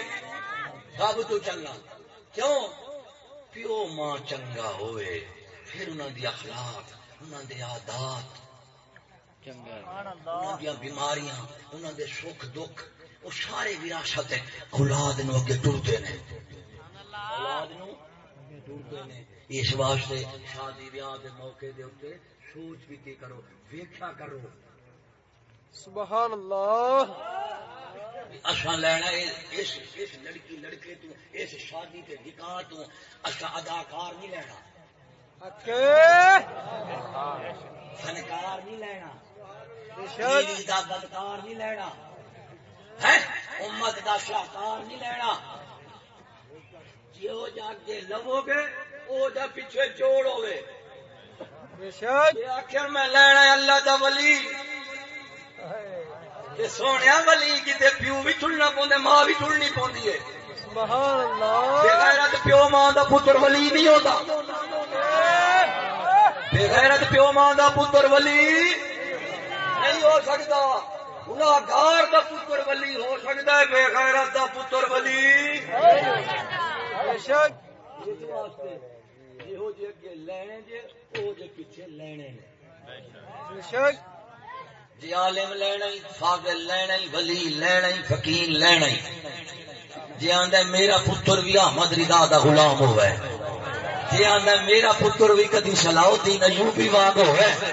سب تو چنگا۔ کیوں؟ پیو ماں چنگا ہوئے۔ پھر انہوں دی اخلاق انہوں دے عادات انہوں دیا بیماریاں انہوں دے سکھ دکھ وہ سارے وراثت اولاد نو اگے ٹرتے نے۔ اولاد نو ٹرتے نے۔ اس واسطے شادی بیاہ دے موقع دے اوتے سوچ بھی کی کرو ویکھیا کرو۔ سبحان اللہ۔ اساں لینا اس اس لڑکی لڑکے تو اس شادی تے نکاح تو اساں اداکار نہیں لینا۔ فنکار نہیں لینا۔ دا بدکار نہیں لینا۔ امت دا شاہکار نہیں لینا۔ جو جا کے لو گے وہ جا پیچھے جوڑ ہوئے۔ آخر میں لینا اللہ دا ولی۔ سونے ولی کتے پیو بھی چڑنا پوندے ماں بھی چڑنی پوندی ہے۔ بے غیرت پیو ماں دا پتر ولی نہیں ہوتا۔ بے غیرت پیو ماں دا پتر ولی نہیں ہو سکتا۔ گناہگار دا پتر ولی ہو سکتا ہے بے غیرت دا پتر ولی۔ بے شک۔ جہو جے اگے لینے جے او جے پیچھے لینے نے۔ بے شک۔ جی عالم لینا ہی فاضل لینا ہی ولی لینا ہی فقیر لینا ہی جی آندا میرا پتر بھی احمد رضا دا غلام ہوا ہے جی آندا میرا پتر بھی کدی صلاح الدین ایوبی واگ ہوا ہے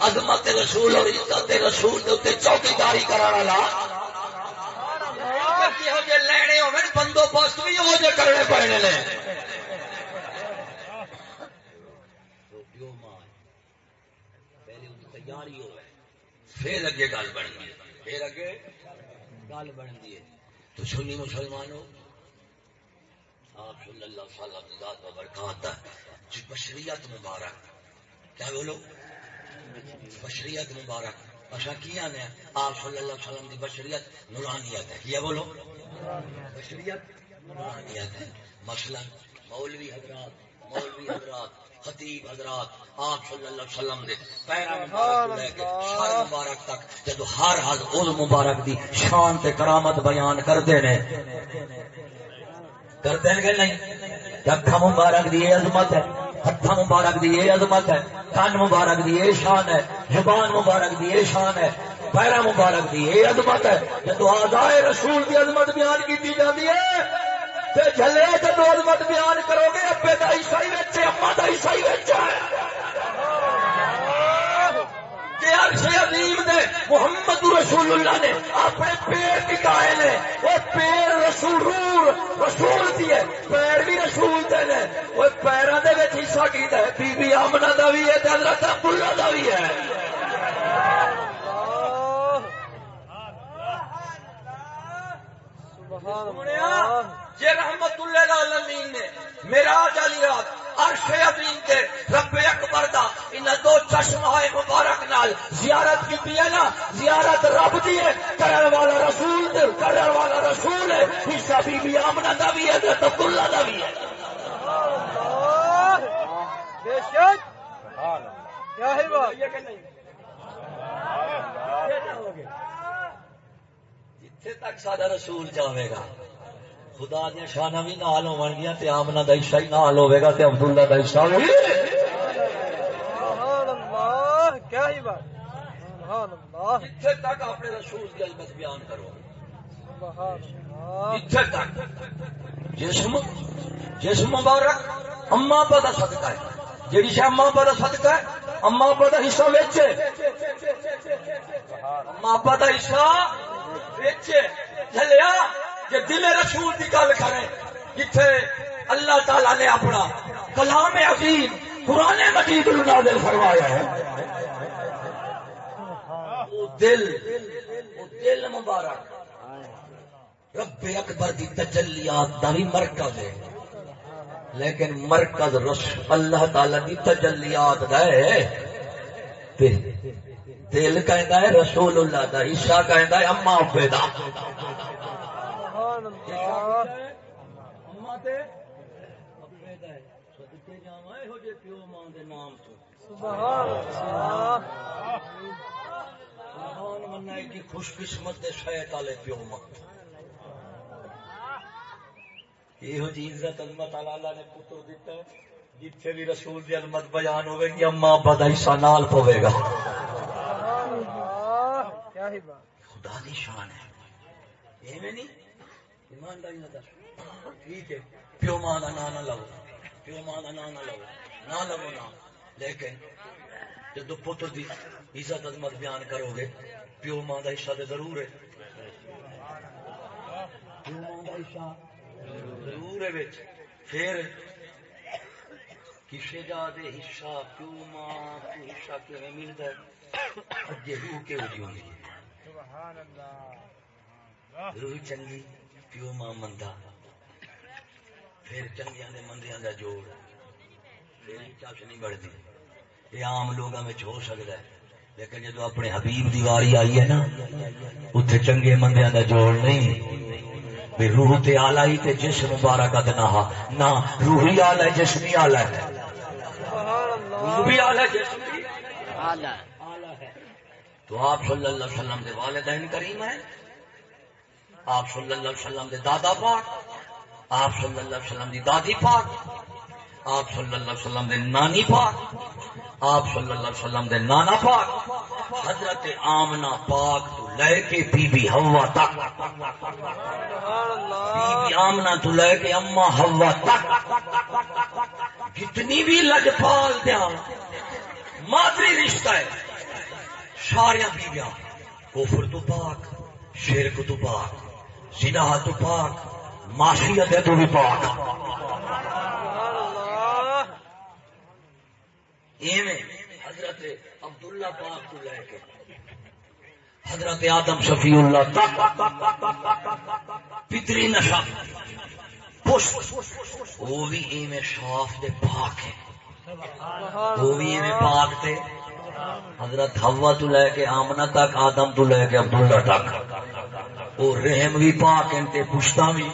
عظمت رسول اور عزت رسول دے اوتے چوکیداری کرانا جے لینے ہوے بندوبست بھی ہو جے کرنے پڑنے نے۔ تیاری ہو۔ پھر اگے گل بن گئی پھر اگے گل بن گئی تو سنی مسلمانوں آپ صلی اللہ سال ذات و برکات جی بشریت مبارک کیا بولو؟ بشریت مبارک۔ اچھا کیا نے؟ آپ صلی اللہ علیہ وسلم کی بشریت نورانیت ہے۔ کیا بولو؟ بشریت نورانیت ہے۔ مثلا مولوی حضرات مولوی حضرات خطیب حضرات آپ صلی اللہ علیہ وسلم دے پیرا مبارک لے کے مبارک تک جدو ہر اس مبارک دی شان تے کرامت بیان کرتے نے۔ کرتے ہیں کہ نہیں؟ اکھا مبارک دی عظمت ہے ہتھا مبارک دی یہ عظمت ہے کان مبارک دی یہ شان ہے زبان مبارک دی یہ شان ہے پیرا مبارک دی یہ عظمت ہے۔ جدو آزائے رسول دی عظمت بیان کی جاتی ہے جلے جب عظمت بیان کرو گے ابے کا عیسائی بچے اما کا عیسائی بچہ عظیم نے محمد رسول اللہ نے اپنے پیر ٹکائے نے وہ پیر رسول رسول دیے پیر بھی رسول دے نے۔ وہ پیروں کے حصہ کی ہے بی بی آمنا کا بھی ہے حضرت عبداللہ کا بھی ہے۔ جی رحمت اللہ عالمین نے میرا جالی رات عرش عظیم کے رب اکبر دا ان دو چشم مبارک نال زیارت کی بھی نا؟ زیارت رب دی ہے، کرن والا رسول دے، کرن والا رسول ہے حصہ بی بی آمنہ دا بھی ہے، حضرت عبداللہ دا بھی ہے۔ بے شک کیا ہے بات یہ کہ نہیں جتھے تک سارا رسول جاوے گا خدا دیا شانہ بھی نال ہو گیا تے آمنا دا عشاء ہی نال ہوے گا تے عبداللہ دا عشاء بھی کیا ہی بات۔ جتھے تک اپنے رسول کی عظمت بیان کرو۔ جتھے تک۔ جسم جسم مبارک اما پا صدقہ ہے۔ اما پا صدقہ ہے اما پا حصہ ویچے اما پا حصہ ویچے چلیا کہ دل رسول کی گل کریں، جتھے اللہ تعالی نے اپنا کلام عظیم قرآن مجید نازل فرمایا ہے۔ دل دل مبارک۔ رب اکبر دی تجلیات دا بھی مرکز ہے۔ لیکن مرکز رس اللہ تعالی دی تجلیات دا ہے۔ دل کہندا ہے، رسول اللہ دا عیسیٰ کہندا ہے، اما ابے دا خوش قسمت شاید والے پیو مت یہ عزت عظمت اللہ نے پتر دیتا ہے جتھے بھی رسول دی عظمت بیان ہوے گی اما ابا دا حصہ نال پوے گا۔ خدا دی شان ہے۔ ایویں نہیں؟ ایمانداری نہ دس ٹھیک ہے۔ پیو ماں کا نام نہ لو۔ پیو ماں کا نام نہ لو۔ نہ لو نام لیکن جب پتر دی عزت عظمت بیان کرو گے پیو ماں کا حصہ تو ضرور ہے۔ پیو ماں کا حصہ ضرور ہے پھر کسی جا دے حصہ پیو ماں کو حصہ کیوں ملتا ہے؟ روح کے ہوئی ہوئی روح چنگی۔ پیو ماں مندا، پھر چنگیا نے مندیا کا جوڑ۔ پھر چش نہیں بڑھتی یہ عام لوگوں میں ہو سکتا ہے، لیکن جدو اپنے حبیب دی واری آئی ہے نا اتنے چنگے مندیا کا جوڑ نہیں۔ بے روح تے آلہ ہی تے جسم مبارک نہ نہ روحی آلہ جسمی آلہ ہے۔ روح بھی آلہ جسمی آلہ ہے۔ تو آپ صلی اللہ علیہ وسلم دے والدین کریم ہیں؟ آپ صلی اللہ علیہ وسلم دے دادا پاک، آپ صلی اللہ علیہ وسلم دی دادی پاک، آپ صلی اللہ علیہ وسلم دے نانی پاک، آپ صلی اللہ علیہ وسلم دے نانا پاک، حضرت آمنا پاک تو لے کے بی بی ہوا تک بی بی آمنا تو لے کے اما ہوا تک، جتنی بھی لج پال دیا، مادری رشتہ ہے ساریا بیویاں کوفر تو پاک، شرک تو پاک زنا تو پاک معاشیت تو بھی پاک۔ حضرت عبداللہ پاک تو لے کے، حضرت آدم شفیع اللہ پتری نشا وہ بھی ایویں صاف دے پاک ہے وہ بھی ایویں پاک تھے حضرت ہوا تو لے کے آمنا تک، آدم تو لے کے، عبداللہ تک۔ وہ رحم بھی پاک ہیں پشتا بھی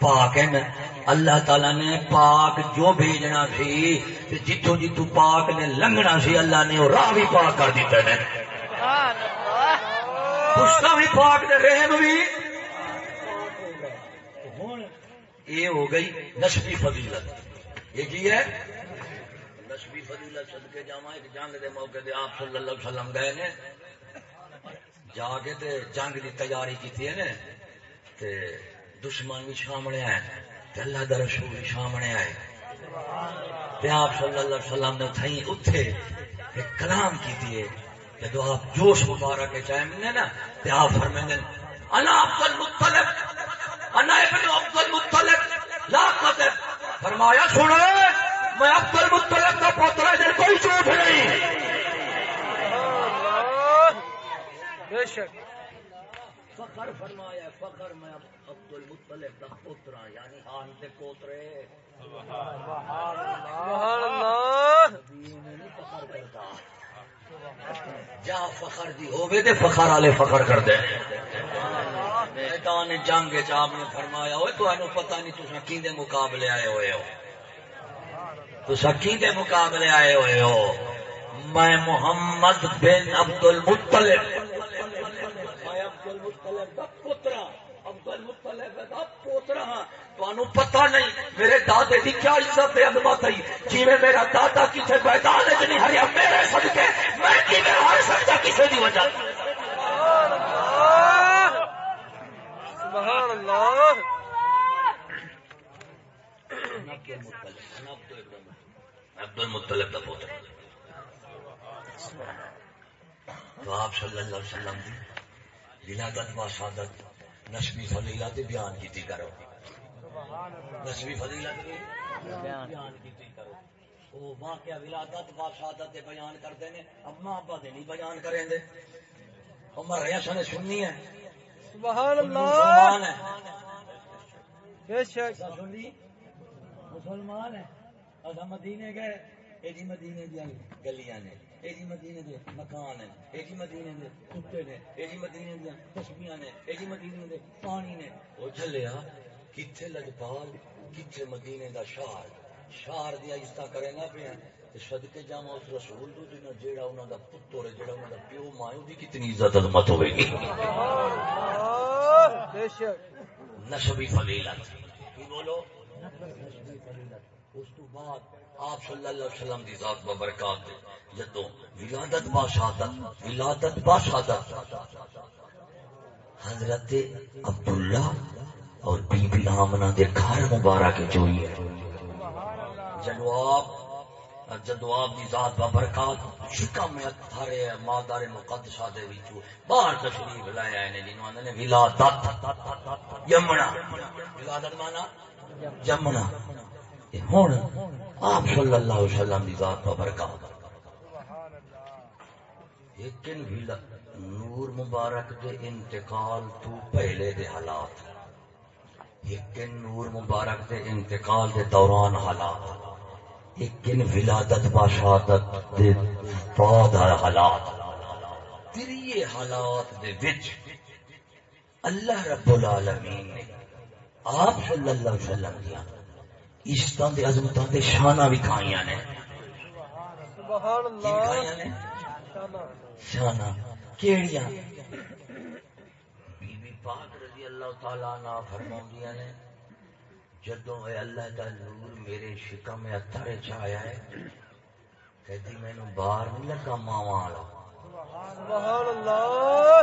پاک ہیں اللہ تعالی نے پاک جو بھیجنا سی جتوں جتوں پاک نے لنگنا سی اللہ نے وہ راہ بھی پاک کر دیتے ہیں پشتا بھی پاک نے رحم بھی۔ یہ ہو گئی نسبی فضیلت۔ یہ کی ہے؟ نسبی فضیلت سد کے ایک جنگ دے موقع دے آپ صلی اللہ علیہ وسلم گئے نے۔ جا کے تے جنگ دی تیاری کی ہے تے دشمن بھی سامنے آئے تے اللہ دا رسول بھی سامنے آئے تے آپ صلی اللہ علیہ وسلم نے تھیں اتھے ایک کلام کی دیئے جدو آپ جوش مبارک چاہے ملنے نا تے آپ فرمائیں انا عبد المطلب انا ابن عبد المطلب لا قدر فرمایا سنے میں عبد المطلب کا پوترا دے کوئی جھوٹ نہیں بے شک۔ فخر فرمایا فخر میں عبد المطلب کا پوترا یعنی سبحان اللہ۔ فخر کرتا۔ جا فخر دی تے فخر والے فخر کر دے میدان جنگ آپ نے فرمایا ہوئے تو اینو پتہ نہیں تو سکی دے مقابلے آئے ہوئے ہو۔ تو سکی دے مقابلے آئے ہوئے ہو۔ میں محمد بن عبد المطلب۔ پتا نہیں میرے دادے کی کیا عزت ہے عظمت ہے جی میں میرا دادا کسی میدان نہیں ہریا میرے صدقے میں ہار سکتا کسی کی وجہ۔ سبحان اللہ۔ عبد المطلب کا پوتر تو آپ صلی اللہ علیہ وسلم ولادت با شہادت نسبی فضیلت بیان کی کرو۔ نسبی فضیلت بیان کی کرو۔ وہ واقعہ ولادت بیان کرتے ہیں اما ابا دے نہیں بیان کریں دے۔ عمر سننی ہے۔ سبحان اللہ بے شک۔ مسلمان ہے۔ مدینے گئے مدینے دیا گلیاں نے۔ ایڈی مدینے دے مکان ہیں ایڈی مدینے دے کتے نے ایڈی مدینے دیا خوشبیاں نے ایڈی مدینے دے پانی نے۔ وہ چلیا کتنے لجپال کتنے مدینے دا شہر شہر دیا عزت کرے نہ پیا صدقے جاوا اس رسول تو جنہ جیڑا انہوں دا پتر ہے جیڑا انہوں دا پیو مایو دی کتنی عزت عظمت ہوے گی۔ نسبی فضیلت۔ کی بولو؟ نسبی فضیلت اس تو بعد آپ صلی اللہ علیہ وسلم دی ذات ببرکات جدو ولادت با شہادت ولادت با شہادت حضرت عبداللہ اور بی بی آمنہ دے گھر مبارک جوئی ہے جدو آپ جدو آپ دی ذات ببرکات شکم میں اتھارے مادار مقدسہ دے وچو باہر تشریف لائے آئے نے، جنہوں نے ولادت یمنا ولادت مانا؟ جمنا ہوں آپ صلی اللہ علیہ وسلم کی ذات کا برکات لیکن نور مبارک دے انتقال تو پہلے دے حالات۔ لیکن نور مبارک دے انتقال دے دوران حالات۔ لیکن ولادت باشادت دے بعد حالات۔ تیری حالات دے وچ اللہ رب العالمین نے آپ صلی اللہ علیہ وسلم دیا۔ عشق دے عظمتوں دے شانہ نے۔ شانہ کیڑیاں؟ بی بی پاک رضی اللہ تعالیٰ عنہ نے جدوں اے اللہ نور میرے شکم چھایا ہے کہتی باہر نہیں لگا ماوا والا۔ سبحان اللہ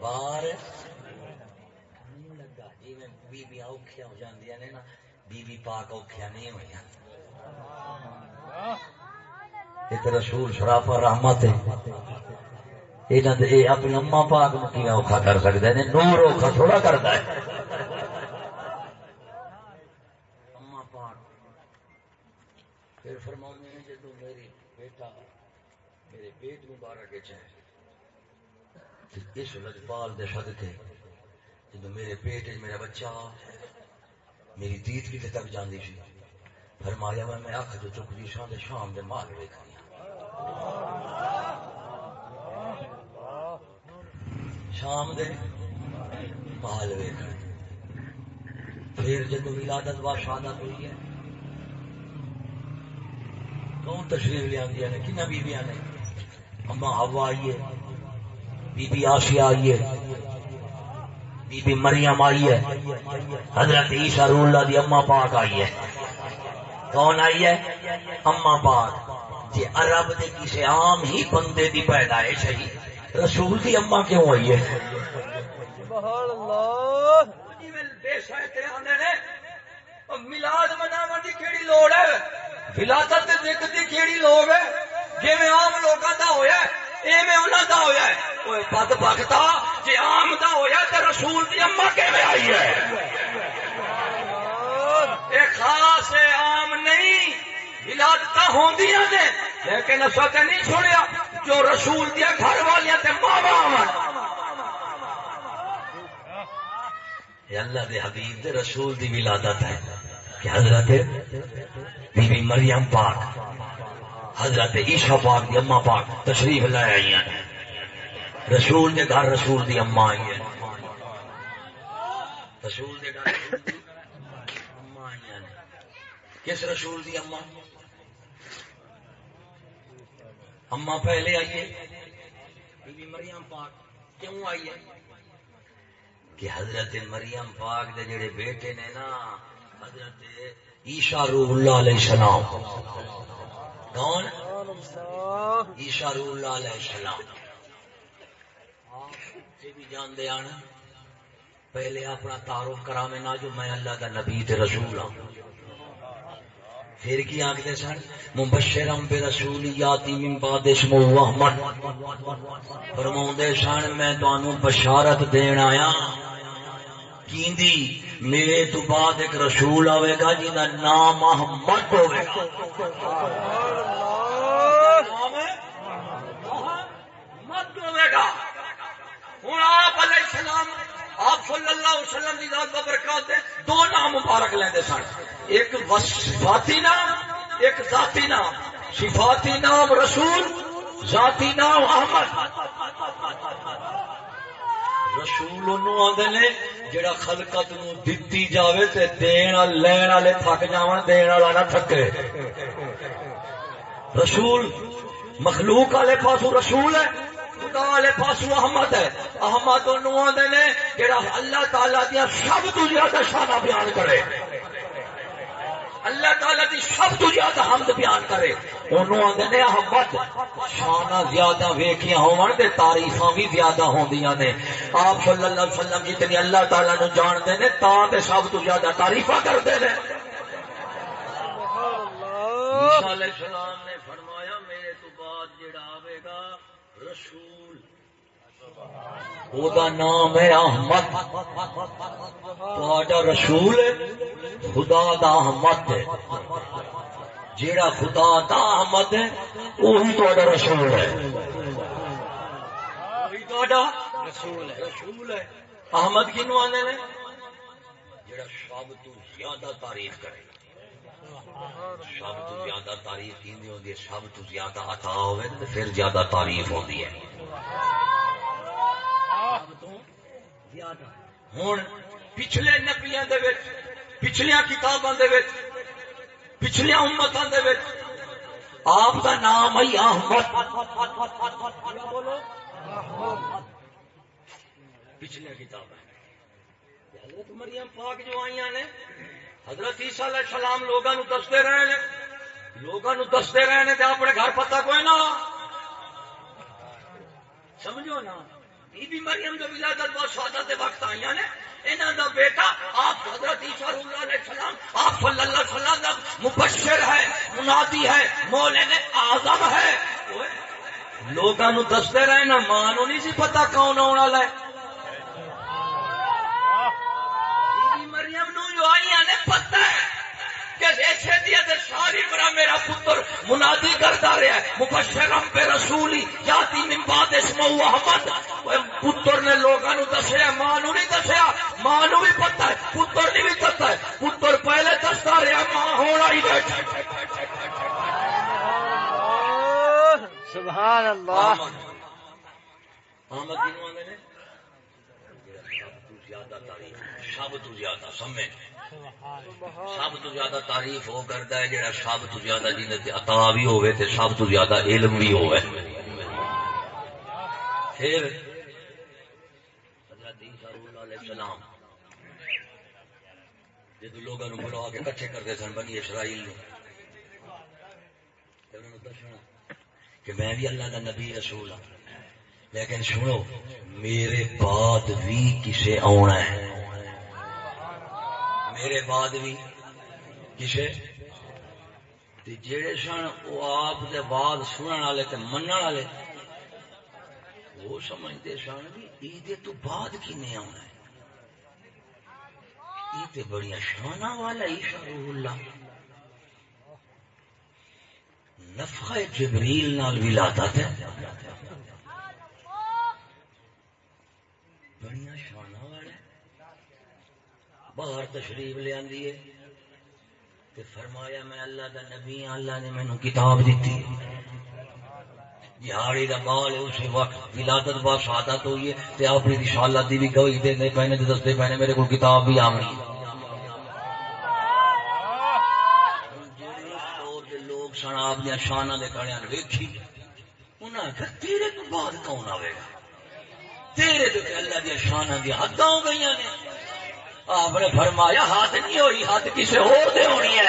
باہر نہیں لگا۔ جی میں بیبیاں اوکھیاں ہو جاندیاں نے نا بیبی پاک اوکھیاں نہیں ہوئی ایک رسول شراف رحمت ہے۔ یہاں دے یہ اپنی اما پاک نو کیویں اوکھا کر سکتے ہیں نور اوکھا تھوڑا کرتا ہے۔ اما پاک، پھر فرماؤں نے جدو میری بیٹا، میرے پیٹ مبارک ہے، اس لجپال دے صدقے جدو میرے پیٹ میرا بچہ میری دید کتنے تک جاندی سی فرمایا میں میں اکھ جو چکتی سا تے شام دے مال ویکھنی شام دے مال ویکھنی پھر جدو ولادت وا شہادت ہوئی ہے، کون تشریف لیا نے؟ کنہ بیبیاں نے؟ اما ہوا آئیے بی بی آسیا آئیے۔ بی بی مریم آئی ہے۔ حضرت عیسیٰ رول اللہ دی اما پاک آئی ہے۔ کون آئی ہے؟ اما پاک۔ جی عرب دے کسی عام ہی بندے دی پیدائش ہے۔ رسول دی اما کیوں آئی ہے؟ سبحان اللہ۔ ملاد مناو کی کہڑی لوڑ ہے۔ ولادت ذکر دی کیڑی لوگ ہے۔ میں عام لوگوں دا ہویا ہے ایویں انہاں دا ہویا ہے۔ اوے بد بختا۔ جی عام دا ہویا تے رسول دی اما کیویں آئی ہے۔ اے خاص ہے عام نہیں ولادت ہوندیاں نے۔ لیکن اسا تے نہیں سنیا جو رسول دیا گھر والیاں تے ماوا آون یہ اللہ دے حبیب دے رسول دی ولادت ہے کہ حضرت بی بی مریم پاک، حضرت عیشا پاک دی اما پاک تشریف لائے آئی ہیں رسول دے گھر رسول دی اما آئی ہے۔ رسول دے گھر اما آئی کس رسول دی اما اما پہلے آئیے بی مریم پاک کیوں آئی ہے؟ کہ حضرت مریم پاک دے جڑے بیٹے نے نا حضرت عیشا روح اللہ علیہ السلام۔ کون؟ عیشا روح اللہ علیہ السلام۔ جان دے آنا، پہلے اپنا تعارف کرا میں نہ جو میں اللہ کا نبی تے رسول ہوں پھر کی آخر سن؟ مبشرم بے رسول یاتی من بعد اسمو احمد فرماؤں سن، میں تانوں بشارت دین آیا۔ کیندی؟ میرے تو بعد ایک رسول آئے گا جنہ نام احمد ہوئے گا مت ہوئے گا ہوں آپ علیہ السلام، آپ صلی اللہ علیہ وسلم کی ذات برکات دے دو نام مبارک لیندے سن۔ ایک صفاتی نام، ایک ذاتی نام۔ صفاتی نام رسول، ذاتی نام احمد۔ رسول آدھے نے، جڑا خلقت نو دتی جاوے تے دین لین والے تھک جاون دین والا نہ تھکے۔ رسول، مخلوق والے پاسو رسول ہے۔ خدا والے پاسو احمد ہے۔ احمد انہوں آدھے نے جڑا اللہ تعالی دیا سب تو زیادہ شانہ بیان کرے۔ اللہ تعالی دی سب تو زیادہ حمد بیان کرے۔ انہوں آدھے نے احمد، شانہ زیادہ ویکھیاں ہون تے تعریفاں بھی زیادہ ہوندیاں نے۔ آپ صلی اللہ علیہ وسلم جتنی اللہ تعالی نو جانتے نے تاں تے سب تو زیادہ تعریفاں کرتے نے۔ علیہ السلام نے فرمایا، میرے تو بعد جڑا آوے گا، رسول او دا نام ہے احمد تہاڈا رسول خدا دا احمد ہے جیڑا خدا دا احمد ہے وہی تہاڈا رسول ہے وہی تہاڈا رسول ہے رسول ہے احمد کینو آندے نے جیڑا سب تو زیادہ تعریف کرے سب تو زیادہ تعریف کی ہوتی ہے سب تو زیادہ عطا ہوئے تو پھر زیادہ تعریف ہوتی ہے سب تو زیادہ ہوں، پچھلے نبیا پچھلیا کتاباں پچھلیا امتوں کے آپ کا نام ہے احمد۔ بولو؟ پچھلیا کتاب حضرت مریم پاک جو آئی نے، حضرت عیسیٰ علیہ السلام لوگوں دستے رہے ہیں لوگوں دستے رہے تے اپنے گھر پتہ کوئی نہ سمجھو نا۔ بی بی مریم جو ولادت بہت سعادت وقت آئی نے۔ انہوں دا بیٹا آپ حضرت عیسیٰ علیہ السلام، آپ صلی اللہ علیہ وسلم دا مبشر ہے، منادی ہے مولین اعظم ہے۔ لوگوں دستے رہے نا ماں نو نہیں سی پتا کون آنے والا ہے۔ مریم نو جو آئی نے، پتہ ہے۔ ساری برا میرا پتر منادی کرتا رہا ہے مبشرم پہ رسولی جاتی من بعد اسمو احمد پتر نے لوگوں دسیا ماں نو نہیں دسیا ماں نو بھی پتا ہے پتر نے بھی پتا ہے۔ پتر پہلے دستا رہا ماں ہونا ہی بیٹھا سبحان اللہ۔ احمد زیادہ تاریخ سب تو زیادہ سمجھ سب تو زیادہ تعریف وہ کرتا ہے جہاں سب تو زیادہ جی عطا بھی ہوئے تے سب تو زیادہ علم بھی ہوئے پھر السلام جدو لوگوں بلا کے کٹھے کرتے سن بنی اسرائیل دسنا کہ میں بھی اللہ کا نبی رسول ہوں لیکن سنو، میرے بعد بھی کسے آنا ہے۔ میرے بعد بھی کسے جڑے سن وہ آپ دے بعد سنن والے تے منن والے، وہ سمجھتے سن بھی عید تو بعد کنے آنا ہے؟ یہ بڑی شانہ والا عیشا روح اللہ۔ نفخہ جبریل نال ولادت ہے بڑی شانہ باہر تشریف لیا فرمایا میں اللہ کا نبی ہاں، اللہ نے مینو کتاب دیتی دہاڑی کا مال ہے، اسی وقت ولادت با شہادت ہوئی ہے۔ تے اپنی رسالت دی بھی گواہی دینے پہنے تے دستے پہنے میرے کو کتاب بھی آمنی لوگ سن آپ دیا شانہ دے کڑیا ویکھی۔ انہاں کہ تیرے تو بعد کون آئے گا؟ تیرے تو اللہ دیا شانہ دیا حداں ہو گئی نے۔ آپ نے فرمایا ہاتھ نہیں ہوئی ہاتھ کسی اور دے ہونی ہے۔